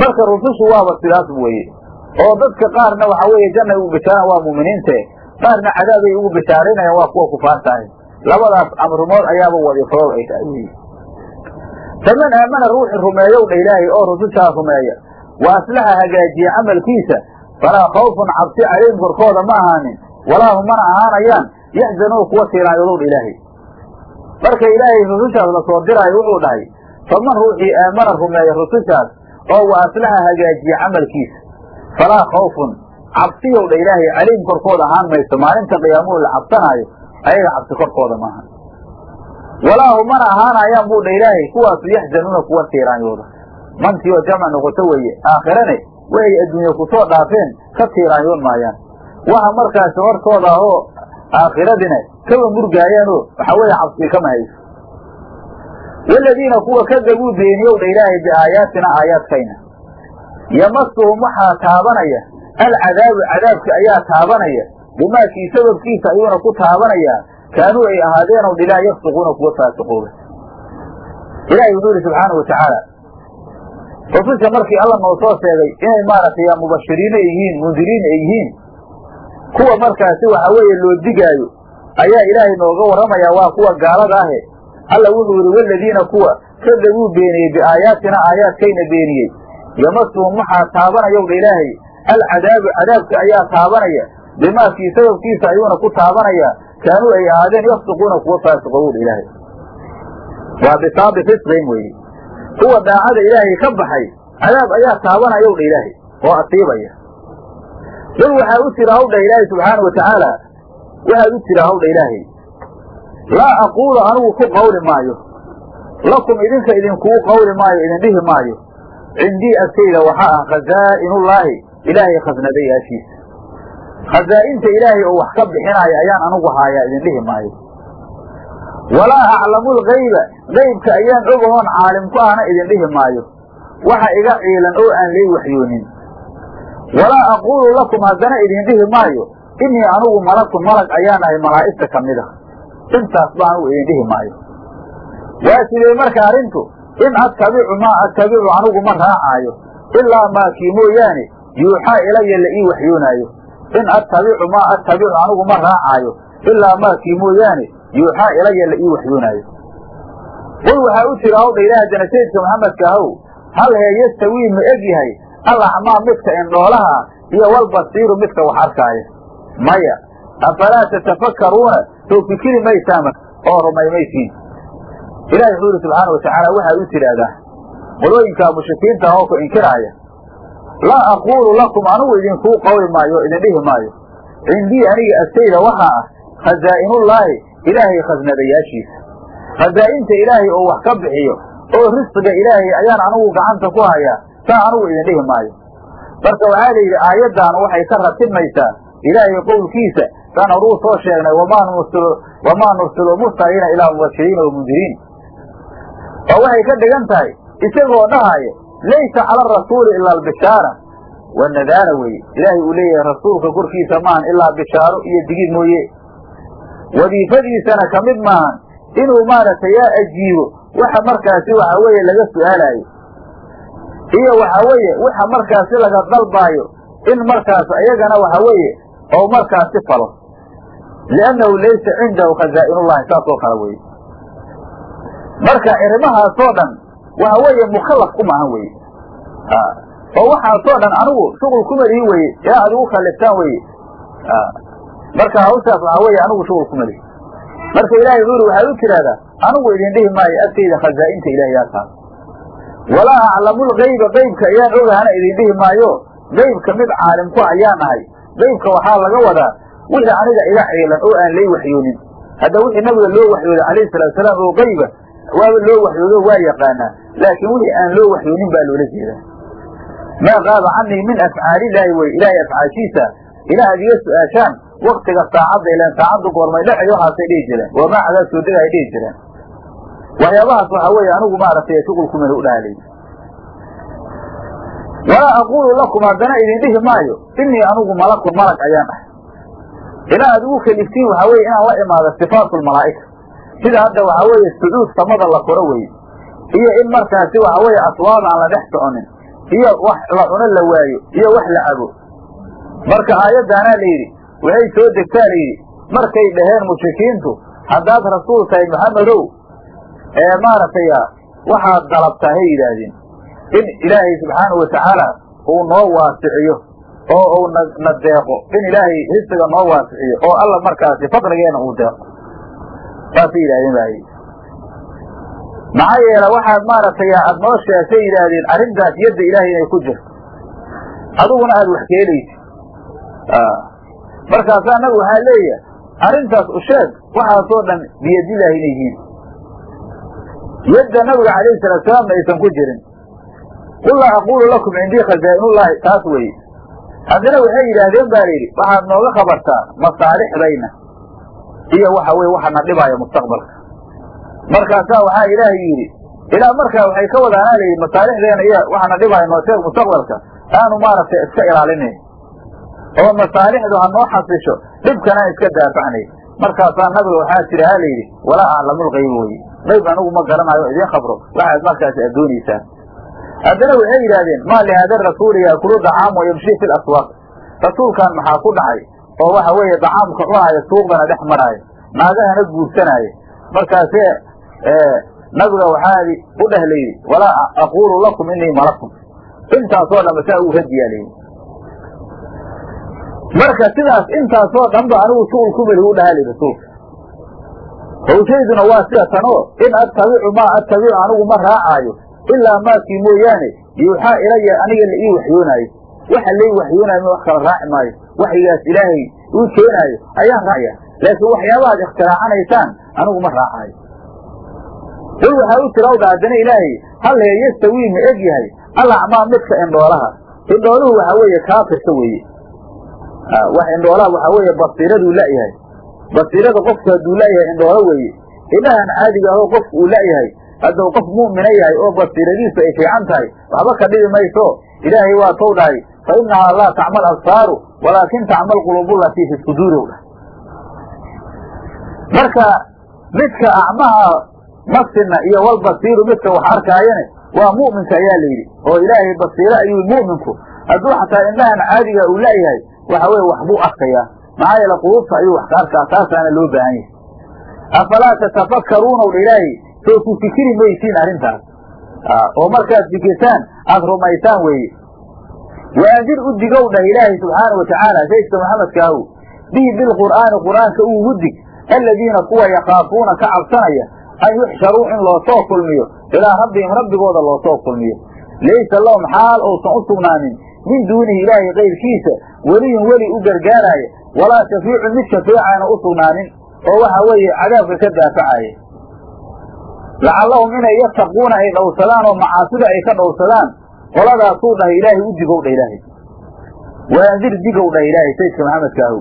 marka rusushu waaba sidaas weeye oo dadka qaarna waxa weeye jannay ugu bishaaran waa muuminiinte qaarna cadaabay ugu bishaaraynayaan waa kuwa kufaarta labadaas amrimood ayaaba wadiifadood ay tahay faman aamana ruuxi rumeeyow dha ilaahay oo rusushaa rumeeya. Wa aslaxa hagaajiya camalkiisa falaa khawfun cabsi calayhim korkooda ma ahaanin. Walaa hum mana ahaanayaan. Yaxzanuun kuwa tiiraanyodow dha ilaahay. Marka ilaahay rusushaas la soo diraayo wuxuu dhahay faman ruuxii aamana rumeeya rusushaas oo wa aslaxa hagaajiya camalkiisa. Falaa khawfun cabsiyow dha ilaahay calayhim korkooda ahaan mayso. Maalinta qiyaamuhu la cabsanaayo ayaga cabsi korkooda maaha walaa hum mana ahaanayaan buu dha ilaahay kuwaasu yaxzanuuna kuwa tiiraanyooda mantii oo jamc noqoto weeye aakhirane waxay adduunye ku soo dhaafeen ka tiiraanyoon maayaan waxa markaasi hortooda ahoo aakhiradina kaba murgaayeenoo waxaa weeye cabsi kama hayso waladiina kuwa kadabuu beeniyow dha ilaahay biaayaatina aayaadkayna yamasuhum waxaa taabanaya alcadaabu cadaabki ayaa taabanaya bimaakii sababkiisa ayuuna ku taabanayaa kaanuu ay ahaadeenow dhilaa yafsuquuna kuwa faasiqooba ilaahay wuxuu yihi subxaanau watacaala rususha markii alla noo soo sheegay inay maaragtay mubashiriina ay yihiin mundiriin ay yihiin kuwa markaasi waxa weeye loo digaayo ayaa ilaahay nooga warramayaa waa kuwa gaalada ahe. Alla wuxuu yihi waladiina kuwa kadabuu beeniyey biaayaatina aayaadkayna beeniyey. Yamasuhum waxaa taabanaya dha ilaahay alcadaabu cadaabka ayaa taabanaya. Bimaa kii sababkiisa ayuuna ku taabanaya kaanuu ay ahaadeen yafsuquuna kuwa faasiqow dha ilaahay. Waa bisaabi fisqin weeye kuwa daacada ilaahay ka baxay cadaab ayaa taabanaya dha ilaahay oo asiibaya. Dad waxaa u jira hawdha ilaahay subxaana wa waxaad u jira hawdha ilaahay. Laa aquulu anigu ku qawli maayo. Lakum idinka idinkuu qawli maayo idin dhihi maayo. Cindii agtayda waxaa ah khazaa'inullaahi. Ilaahay khasnadayaashiisa khazaa'inta ilaahay oo wax ka bixinaayo ayaan anigu haayaa idin dhihi maayo. Walaa aclamu lgayba gaybka ayaan ogahoon caalim ku ahna idin dhihi maayo. Waxa iga ciilan oo aan lay waxyoonin. Walaa aquulu lakum haddana idin dhihi maayo innii anugu malakun malag ayaan ahay malaa'igta ka mid a intaas ba anugu idin dhihi maayo. Waa sidee marka arrintu in attabicu maa attabicu anigu ma raacaayo ilaa maakii mooyaane yuuxaa ilaya la ii waxyoonaayo in attabicu maa attabicu anigu ma raacaayo ilaa maakii mooyaane yuuxaa ilaya la ii waxyoonaayo qul waxaa u jira hawdha ilaah dana sayidka maxamedka ahow hal hee yastawii ma eg yahay? Alaxmaa midka indhoolaha iyo walbasiiru midka wax arkaaya maya afalaa tatafakkaruuna? Soo fikiri maysaama oo rumaymaysiin ilahi wuxuu yidhi subxaana wa tacaala waxaad u tidhaahdaa qolooyinkaa mushrikiinta oo ku inkiraaya laa aquulu lakum anigu idinkuu qawli maayo idin dhihi maayo. Cindii aniga agtayda waxaa ah khazaa'inullaahi ilaahay khasnadayaashiisa khazaa'inta ilaahay oo wax ka bixiyo oo risqiga ilaahay ayaan anigu gacanta ku hayaa saa anigu idin dhihi maayo. Marka waxaa la yidhi aayaddan waxay ka ratibmaysaa ilaahay qowlkiisa saan horuu soo sheegnay wamaa nursilu mursaliina ilaa mubashiriina wa mundiriin oo waxay ka dhigan tahay isagoo dhahaya laysa cala arasuuli ilaa albishaara wanadaara weeye ilaahay uu leeyahay rasuulka korkiisa maahan ilaa bishaaro iyo digid mooye wadiifadiisana ka mid maahan inuu maaragtay yaa ajiibo waxa markaasi waxa weeye laga su'aalaayo iyo waxa weeye waxa markaasi laga dalbaayo in markaas ayagana waxa weeye oo markaasi falo liannahu laysa cindahu khazaa'inullahi saas oo kale weye marka arrimahaasoo dhan waxa weeye mukhallaf ku maahan weye oo waxaasoo dhan anigu shuqul kumalihi weye ilaa ad igu khalliftaan weye marka hawshaas waxaa weeye anigu shuqul kumalihi marka ilahay wuxuu yidhi waxaad u tidhaahdaa anigu idin dhihi maayo agtayda khazaa'inta ilahay yaa taal walaa aclamu lgayba qaybka ayaan ogahana idin dhihi maayo. Qaybka mid caalim ku ayaan ahay qaybka waxaa laga wadaa wixii aniga iga ciilan oo aan lay waxyoonin. Hadda wixii nabiga loo waxyooday calayhi salatu salaam oo qayba waaba loo waxyoodo waa yaqaanaa. Laakiin wixii aan loo waxyoonin baa loola jeedaa maa qaaba canii min afcaaliillaahi wey ilaahay afcaashiisa ilaa ad iga su'aashaan waktiga saacadda ilan saacaddu goormay dhacay waxaasay dhihi jireen wamaa cadaab soo dega dhihi jireen waxyaabahaas waxaa weeye anigu maaragtay shuqulkumani u dhahalay walaa aquulu lakum haddana idin dhihi maayo inii anigu malakun malag ayaan ahay ilaa ad igu kaliftiin waxaa weye inaan la imaado sifaatu lmalaa'ika sida hadda waxaa weeye sucuud samada la koro weye iyo in markaasi waxa weeye aswaab aan la dhex soconin iyo wax la cuno la waayo iyo wax la cabo. Marka aayaddaanaa la yidhi waxay soo degtaa la yidhi markay dhaheen mushrikiintu haddaad rasuul tahay maxamedow ee maaragtay waxaad dalabtaa hay yidhaahdeen in ilaahay subxaanau watacaala uu noo waasiciyo oo uu na deeqo. In ilaahay hisiga noo waasiciyo oo alla markaasi fadligeena uu deeqo. Saasay yidhahdeen baa maxaa yeele waxaad maaragtay aad noo sheegtay yidhaahdeen arrintaas yadda ilaahay inay ku jirto. Adiguna aada wax keelaysid. Markaasaa nabi waxaa leeyahay arrintaas u sheeg waxaasoo dhan biyadilaahi inay yihiin. Yadda nabiga calayhi salatu salaamna aysan ku jirin. Qul laa aquulu lakum cindii khazaa'inullaahi taas weeye. Haddana waxay yidhaahdeen baa layidhi waxaad nooga khabartaa masaalixdayna iyo waxa weye waxa na dhibaayo mustaqbalka markaasaa waxaa ilaahay yidhi ilaa markaa waxay ka wadaanaa layidhi masaalixdeena iyo waxa na dhibaayo noo sheeg mustaqbalka aanu maaragtay iska ilaalinay. Oo masaalixdu ha noo xasisho dhibkanaan iska daafacnay markaasaa nabiga waxaa jira ha layidhi walaa aclamulgayb weye qayb anigu ma garanayo o idiin khabro. Waxaad markaasi aad haddana waxay yidhaahdeen maa lihaada rasuuli yaakulu dacaam wa yamshii fi laswaaq rasuulkan maxaa ku dhacay? Oo waxa weeye dacaamka cunaayo suuqdana dhex maraayo naagahana guursanaayo. Markaasee nabiga waxaadi u dheh layidhi walaa aquulu lakum inii malakun intaasoo dhanba saa uu radiyaa layidhi marka sidaas intaasoo dhanba anigu shuqul ku meligu dhaha li rasuulka hawshayduna waa sida tanoo in attabicu maa attabicu anigu ma raacaayo ilaa maakii mooyaane yuuxaa ilaya aniga la ii waxyoonaayo waxa lay waxyoonaayo ma wax kala raaci maayo. Waxyigaas ilaahay uu keenaayo ayaan raacaya. Laakiin waxyaabahaad ikhtiraacanaysaan anigu ma raacaayo qul waxaa u tira udha haddana ilaahay hal hee yastawii ma eg yahay. Alacmaa midka indhoolaha. Indhooluhu waxaa weeye kaafirka weeye. Wax indhoolaha waxaa weeye basiiraduu la'yahay basiirada qofku hadduu la'yahay indhoolo weeye. Indhahan caadiga ahoo qofku uu la'yahay hadduu qof mu'mina yahay oo basiiradiisu ay fiican tahay waxba ka dhibi mayso. Ilaahay waa tow dhahay fa innahaa laa tacmal absaaru walaakin tacmal quluubu latii fi suduuri. W dhahay marka midka acmaha masina iyo walbasiiru midka wax arkaayane waa mu'minka ayaa la yidhi. oo ilaahay basiiro ayuu mu'minku hadduu xataa indhahan caadiga uu la'yahay waxa weye waxbuu arkayaa. maxaa yeele quluubta ayuu wax ka arkaa taasaana loo baahan yahay. afalaa tatafakkaruunaw ilaahay soo ku fikiri maysiin arrintaas. Oo markaad fikirtaan aad rumaysaan weeye. Waandir u digow dhah ilaahay subxaana watacaala saydka maxamedkaahu. Bihi bilqur'aani qur'aanka uugu dig aladiina kuwa yakaafuuna ka cabsanaya an yuxsharuu in loosoo kulmiyo ilaa rabbihim rabbigooda loosoo kulmiyo laysa lahum xaal uusan u sugnaanin min duunihi ilaahay kayrkiisa weliyun weli u gargaaraaya walaa shafiicun mid shafeecana u sugnaanin oo waxa weeye cadaabka ka daafacaya lacallahum inay yattaquuna ay dhowrsadaan oo macaasida ay ka dhowrsadaan qoladaasuu dhahay ilaahay u digow dhah ilaahay waandir digow dhah ilaahay saydka maxamedkaahu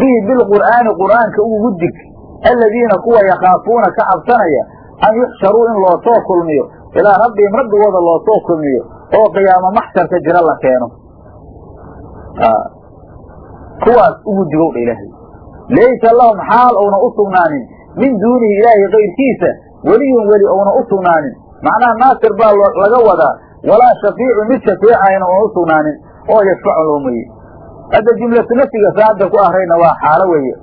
bihi bilqur'aani qur'aanka ugu dig aladiina kuwa yakaafuuna ka cabsanaya an yuxsharuu in loosoo kulmiyo ilaa rabbihim rabbigooda loosoo kulmiyo oo qiyaamo maxsharka jira la keeno. Kuwaas ugu digow dha ilaahay. Laysa lahum xaal ouna u sugnaanin min duunihi ilaahay kayrkiisa weliyun weli ouna u sugnaanin. Macnaha naasir baa laga wadaa walaa shafiicun mid shafeecayna oona u sugnaanin oo yashfacu loomaye hadda jumlatu nafsiga saada ku ahrayna waa xaalo weeye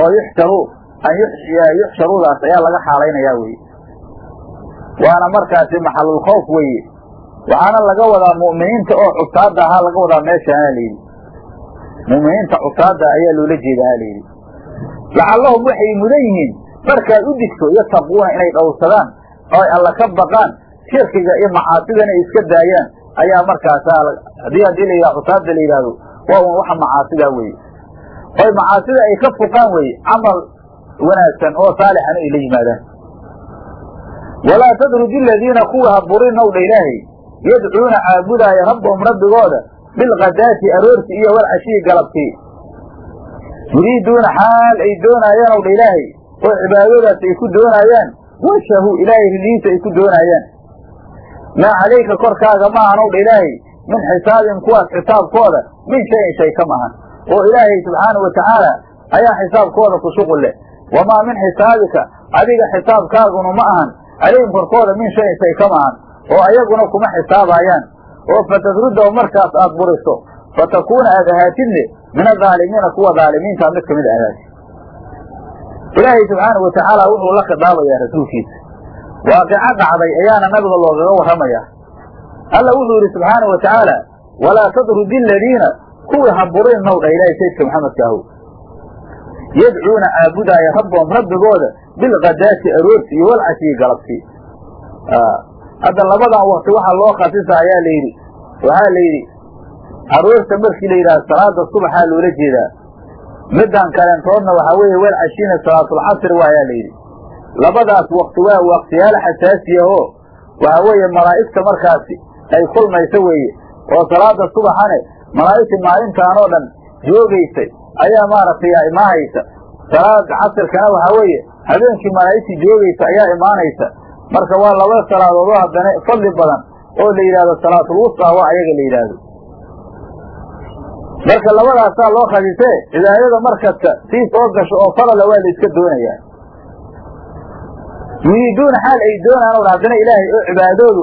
oo yuxsharuu yuxsharuudaas ayaa laga xaalaynayaa weye waana markaasi maxalulkhawf weeye waxaana laga wadaa mu'miniinta oo cusaada ahaa laga wadaa meeshaana layidhi mu'miniinta cusaada ayaa loola jeedaa layidhi lacallahum waxay mudan yihiin markaad u digto yattaquuna inay dhowrsadaan oo ay alla ka baqaan shirkiga iyo macaasidana ay iska daayaan ayaa markaasa haddii haddii la yidhaha cusaada la yidhaahdo waa un waxa macaasidaa weeye oy macaasida ay ka fuqaan weeye camal wanaagsan oo saalixana ay la yimaadaan. Walaa tadrud iladiina kuwa haburinow dha ilaahay yadcuuna caabudaaya rabbahum rabbigooda bilkadaati aroorti iyo walcashii galabtii. Yuriiduuna xaal ay doonaayaan ow dha ilaahay oo cibaadadaas ay ku doonaayaan washahu ilaahay ridiisa ay ku doonaayaan maa calayka korkaaga ma ahan ow dha ilaahay min xisaabihim kuwaas xisaabkooda min shayin shay kama ahan. Oo ilaahay subxaanau watacaala ayaa xisaabkooda ku shuqul leh wamaa min xisaabika adiga xisaabkaaguna ma ahan calayhim korkooda min shayin shay kama ahan oo ayaguna kuma xisaabaayaan oo fatadrudahu markaas aad buriso fatakuuna aad ahaatidne min adaalimiina kuwa daalimiintaa mid ka mid ahaati ilaahay subxaanau watacaala wuxuu la khidaabayaa rasuulkiisa waaqico dhacday ayaana nabiga loogaga warramayaa alla wuxuu yidhi subxaanau watacaala walaa tadrudi aladiina kuwii haburin now dha ilaahay saydka maxamedka ahow yadcuuna caabudaaya rabbahum rabbigooda bilkadaati aroorti iyo walcashii galabti hadda labadan wakti waxaa loo khasisa ayaa la yidhi waxaa la yidhi aroorta markii la yidhaha salaada subaxaa loola jeedaa middan kaleentoodna waxaa weeye weel cashiina salaatulcasri wa ayaa la yidhi labadaas wakti waa waktiyaal xasaasiya oo waxaa weeye malaa'igta markaasi ay kulmayso weeye oo salaada subaxane malaa'igtii maalintaan oo dhan joogaysay ayaa maaragtay imaanaysa. Salaada casirkana waxaa weeye habeenkii malaa'igtii joogaysa ayaa imaanaysa. Marka waa laba salaadood oo haddana fadli badan oo la yidhahdo salaatulwustaa waa ayaga la yidhaahdo. Marka labadaasaa loo khasisee cibaadada markasta sii soo gasho oo fadala waa la iska doonayaa. Yuriiduuna xaal ay doonaan haddana ilaahay oo cibaadoodu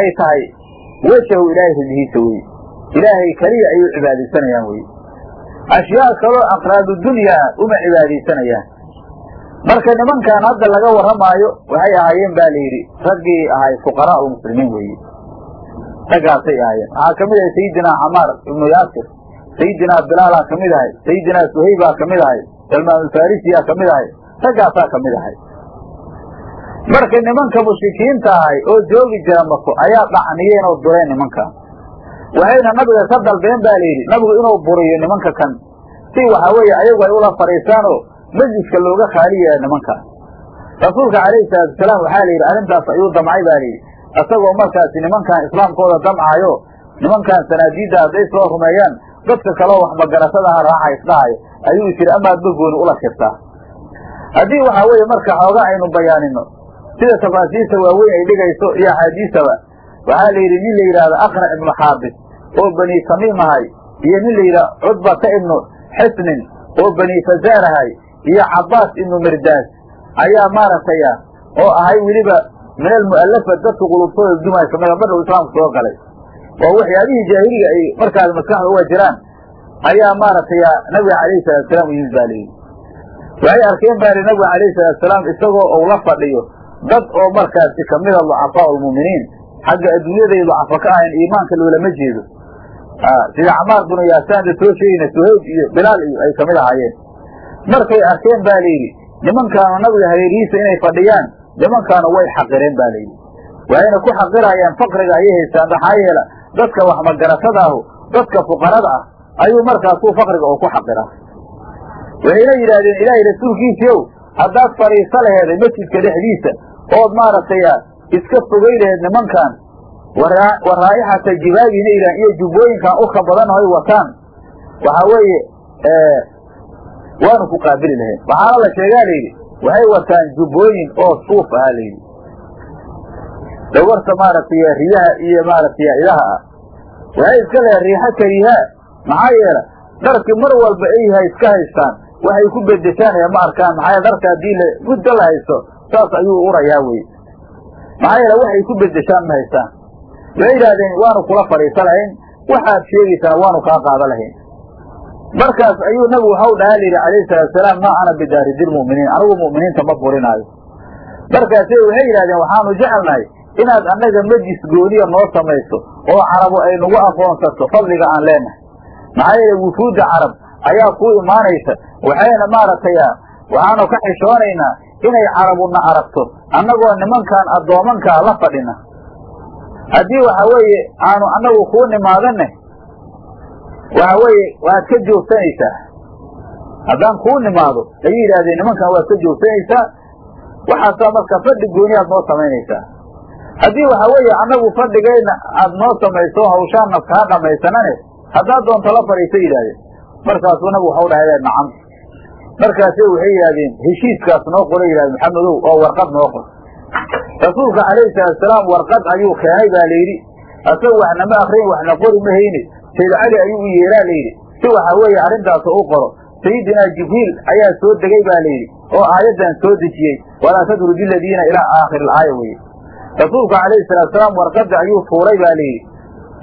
ay tahay. Wejahu ilaahay ridihiisa weye ilaahay keliya ayuu cibaadaysanayaan weye ashyaa kaloo aqraadu dunyaa uma cibaadaysanayaan. Marka nimankan hadda laga warramaayo waxay ahaayeen ba la yidhi raggii ahay fuqaraa ulmuslimiin weeye raggaasay ahaayeen. Waxaa ka mid ahay sayidinaa camaar ibnu yaasir sayidinaa bilaalaa ka mid ahay sayidinaa suhaybaa ka mid ahay salmaanulfarisiyaa ka mid ahay raggaasaa ka mid ahay. Marka nimanka mushrikiinta ahay oo joogi jira mako ayaa dhacniyeen oo dureen nimankan waxayna nabiga ka dalbeen ba la yidhi nabigu inuu buriyo nimanka kan. Si waxa weeye ayagu ay ula fadhiistaan oo majliska looga khaali yaha nimankaas rasuulka calayhi salaatuasalaam waxaa la yidhi arrintaas ayuu damcay ba la yidhi. Isagoo markaasi nimankan islaamkooda damcayo nimankan sanaadiidda hadday soo rumeeyaan dadka kaleo wax magarashadaha raaca isdhahayo ayuu is yidhi amaad bagooni ula shirtaa haddii waxaa weeye marka xooga aynu bayaanino sida tafaasiirta waaweyn ay dhigayso iyo axaadiisaba waxaa la yidhi nin la yidhaahdo aqnac ibnu xaabis oo bani tamiim ahay iyo nin la yidhah cudbata ibnu xisnin oo bani fazaar ahay iyo cabaas ibnu mirdaas. Ayaa maaragtay oo ahay weliba min almu'alafa dadka qulubtooda dumay kamida marnau islaamku soo galay. Oo waxyaabihii jaahiliga ay markaas maskaxda uga jiraan ayaa maaragtay nabiga calayhi salaatusalaam u yimid ba layidhi waxay arkeen baa yidhi nabiga calayhi salaatusalaam isagoo uu la fadhiyo dad oo markaasi kamida ducafaa ulmu'miniin xagga adduunyaday ducafa ka ahayn iimaanka loolama jeedo sida camaar binu yaasaan soo sheegayna suhayb iyo bilaal iyo ay ka mid ahaayeen. Markay arkeen ba layidhi nimankaanu nabiga hareerihiisa inay fadhiyaan nimankaanu way xaqireen ba layidhi waxayna ku xaqirayaan faqriga ayay haystaan maxaa yeela dadka wax magarashada ahu dadka fuqarada ah ayuu markaasuu faqriga oo ku xaqiraa waxayna yidhaahdeen ilaahay rasuulkiisiiow haddaad fadhiiso laheeday masjidka dhexdiisa ood maaragtay iska fogay laheed nimankan wa raa'ixata jibaabina ilaan iyo jubbooyinkan uka badan ay wataan. Waxaa weeye waanu ku qaabili lahayn. Waxaana la sheegaa layidhi waxay wataan jubbooyin oo suuf ahaa layidhi. Dhawarta maaragtay riyaha iyo maaragtay idaha ah. Waxay iska lehe riixo karihaa maxaa yeela dharkii mar walba ay ha iska haystaan waxay ku bedeshaanaya ma arkaan. Maxaa dharka haddii muddo la haysto saas ayuu urayaa weye maxaa yeele waxay ku bedeshaan ma haystaan waxay yidhahdeen waanu kula fadhiisa lahayn. Waxaad sheegaysana waanu kaa qaada lahayn. Markaas ayuu nabigu waxau dhahaa layidhi calayhi salaatusalaam maa ana bidaaridilmu'miniin anigu mu'miniinta ma burinaayo. Markaase waxay yidhahdeen waxaanu jecelnahay inaad annaga majlis gooniya noo samayso oo carabu ay nagu aqoonsato fadliga aan leenahay. Maxaa yeele wufuudda carab ayaa kuu imaanaysa waxayna maaragtay waxaanu ka xishoonaynaa inay carabuna aragto annagoo nimankan addoomankaa la fadhina haddii waxa weeye aanu annagu kuu nimaadanne waxa weeye waad ka joogsanaysaa. Haddaan kuu nimaado ayay yidhahdeen nimankan waad ka joogsanaysaa waxaasaa marka fadhi gooniyaad noo samaynaysaa. Haddii waxa weeye annagu fadhigayna aad noo samayso hawshaanna kaa dhamaysanane haddaad doonto la fadhiisa yidhahdeen markaasuu nabigu waxau dhahay nacam. Markaase waxay yidhahdeen heshiiskaas noo qora yidhahdeen maxamedow oo warqad noo qor rasuulka calayhi salaatusalaam warqad ayuu keenay baa layidhi asaga waxnama akrin waxna qori ma hayne sayd cali ayuu u yeeraa layidhi si waxa weeye arrintaas u qoro sayidinaa jibriil ayaa soo degay ba layidhi oo aayaddan soo dejiyey. Walaa tadrudi ladiina ilaa aakhiri alaaya weye rasuulka calayhi salaatusalaam warqadda ayuu fuuray ba layidhi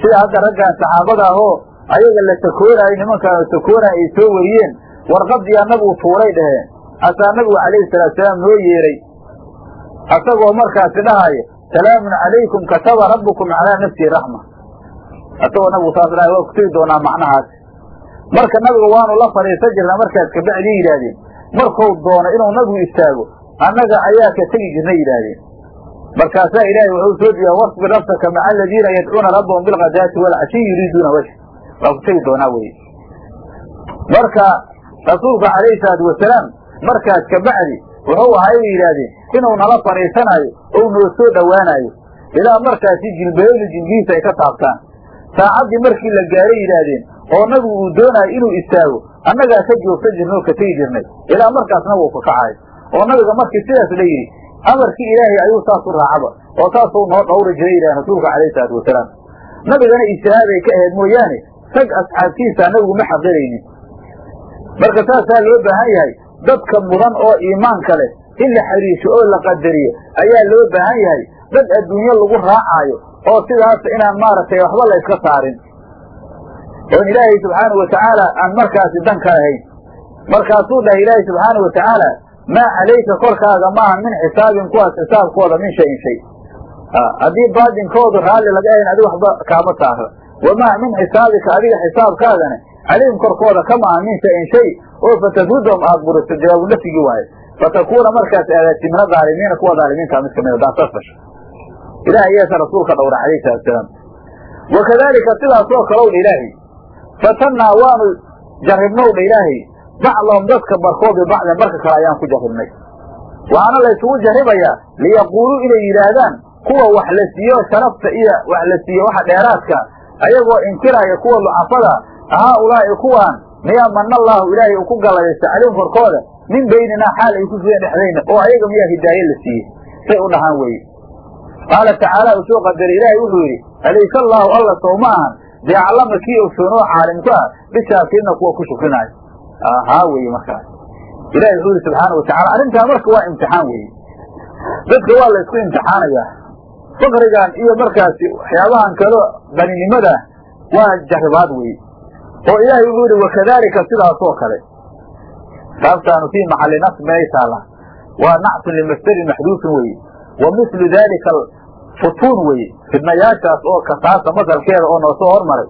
sida hadda raggan saxaabada ahoo ayaga la sakoonaayo nimankaan sakoonaya ay soo wariyeen warqadii annagu fuuray dhaheen. Asaa nabigu calayhi salaatusalaam noo yeeray asagoo markaasi dhahaya salaamun calaykum kataba rabbukum calaa nafsihi raxma asagoo nabigu saas dhahay waa ku tegi doonaa macnahaas marka nabiga waanu la fadhiisan jirnaa markaas kabacdii yidhaahdeen markuu doono inuu nabigu istaago annaga ayaa ka tegi jirna yidhaahdeen. Markaasaa ilaahay wuxuu soo diyaa wasbir nafsaka maca aladiina yadcuuna rabbahum bilkadaati walcashiyi yuriiduuna wajh waa ku tegi doonaa weye marka rasuulka calayhi salaatu wasalaam markaas kabacdi wuxuu ahay bay yidhaahdeen inuu nala fadhiisanaayo ou noo soo dhowaanaayo ilaa markaasi jilbayadu jilbihiisa ay ka taabtaan. Saacaddii markii la gaaray yidhaahdeen oo nabigu uu doonaayo inuu istaago annagaa ka joogsan jirna oo ka tegi jirnay. Ilaa markaas nabigu ka kacayo oo nabiga markii sidaas la yidhi amarkii ilaahay ayuu saas u raacaba oo saasuu noo dhawri jiray yidhahen rasuulka calayhi salaatu wasalaam. Nabigana ijtihaaday ka ahayd mooyaane rag asxaabtiisa nabigu ma xaqiraynin. Marka saasaa loo baahan yahay dadka mudan oo iimaanka leh in la xiriisho oo la qadariyo ayaa loo baahan yahay. Dad adduunyo lagu raacaayo oo sidaas inaan maaragtay waxba la yska saarin. Oon ilaahay subxaana watacaala aan markaasi dan ka markaasuu dhahay ilaahay subxaana watacaala maa calayka korkaaga maaha min xisaabin kuwaas xisaabkooda min shayin shay. Haddii baadinkoodu raalli laga ahayn adiga waxba kaama saara wamaa min xisaabika adiga xisaabkaagana calayhim korkooda kama aha min shayin shay oo fatafudahum aada buriso jawaabu nafyigii waaye. Fatakuuna markaas aadaati min kuwa daalimiinta mid ka mid daasas fasha. Ilaah yeesa rasuulka dhowra calayhi salatusalaam wakadaalika sidaasoo kalowdha ilaahay fatannaa waanu jarribnowdha ilaahay bacdahum dadka barkood bibacdin barka kale ayaan ku jarribnay waxaana laysugu jarribayaa liyaquuluu inay yidhaahdaan kuwa wax la siiyo sharafta iyo wax la siiyo waxa dheeraadka ayagoo inkiraya kuwa lucafada haa ulaa'i kuwaan miyaa manna allaahu ilaahay uu ku galladaysta calayhim korkooda min bayninaa xaal ay ku dhexdayna oo ayaga miyaa hidaaye la siiyey say u dhahaan weye qaala tacaala uu soo qadaray ilaahay wuxuu yidhi alaysa allaahu alla sow ma ahan biaclama kii ogsoon oo caalimku ah bishaakirina kuwa ku shukrinaayo haa weye markaas. Ilahi wuxuu yidhi subxaana watacala arrintaa marka waa imtixaan weeye dadka waa la isku imtixaanayaa. Fakrigan iyo markaasi waxyaabahan kalo qaninimada waa jarribaad weye oo ilaahay wuxuu yidhi wakadaalika sidaasoo kale. Taabtaanu fii maxalli nasb meay taalla. Waa nactun limasdarin maxduufin weye wa mislu daalika futuun weye fidnayaashaas oo kasaasa masalkeeda oo noo soo hormaray.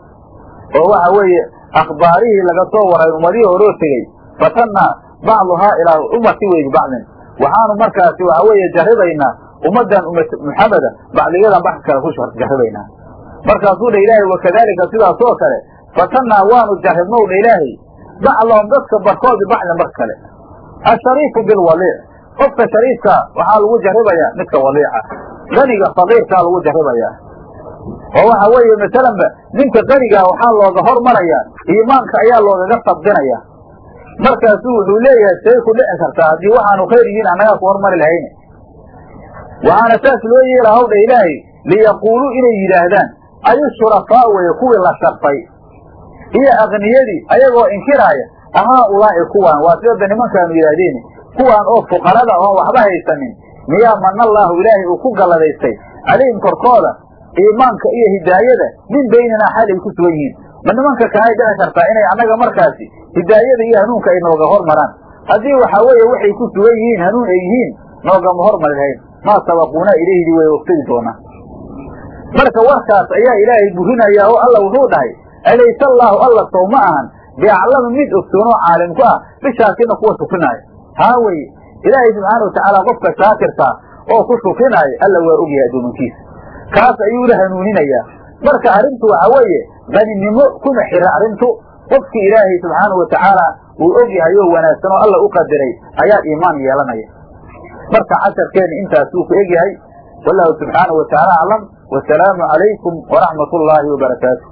Oo waxa weeye akhbaarihii laga soo waray ummadihii horoo tegey. Fatanna bacduhaa ilaa ummati wey bibacdin waxaanu markaasi waxa weeye jarribaynaa ummaddan muxameda bacdiyadan bax kale ku jarribaynaa. Markaasuu dha ilaahay wakadaalika sidaas kale fatannaa waanu jarribnow dha ilaahay. Bacdahum dadka barkood bibacdin bar kale. Ashariifu bilwaliic qofka shariifka waxaa lagu jarribayaa midka waliica. Qaniga faqiirkaa lagu jarribayaa oo waxa weeye masalanba ninka qanigaa waxaa looga hormarayaa iimaanka ayaa loogaga sabdinaya markaasuu wuxuu leeyahay say ku dhici kartaa haddii waxaanu khayr yihiin annagaa ku hormari lahayne waxaana saas loo yeela hawdha ilaahay liyaquuluu inay yidhaahdaan ayu shurafaa weye kuwii la sharfay iyo akniyadii ayagoo inkiraaya ahaa ulaa'i kuwaan waa sidada nimankaanu yidhaahdeen kuwaan oo fuqarada oon waxba haysanin. Miyaa manna allaahu ilaahay uu ku galladaystay. Calayhim korkooda iimaanka iyo hidaayada min bayninaa xal ay ku sugan yihiin. Ma nimanka kalay dhici kartaa inay annaga markaasi hidaayada iyo hanuunka ay nooga hormaraan? Haddii waxaa weeye waxay ku sugan yihiin hanuun ay yihiin noogama hormari lahayn. Maa sabaquuna ilayhdi way ogtegi doonaa. Marka warkaas ayaa ilaahay burinayaa oo alla wuxuu dhahay alayse allaahu alla sow ma ahan biaclama mid ogsoonoo caalimku ah bishaakirna kuwa shukrinaayo haa weye ilaahay subxaana watacaala qofka shaakirkaa oo ku shukrinaayo alla waa ogyahay addoomankiisa kaas ayuu la hanuuninayaa marka arrintu waxa weeye qaninimo kuma xira arrintu qofkii ilaahay subxaana wa tacaala uu og yahay oo wanaagsan oo alla u qadiray ayaa iimaan yeelanaya marka casharkeenna intaasuu ku egyahay wallahu subxaana wa tacaala aclam wasalaamu calaykum waraxmat ullaahi wabarakaatu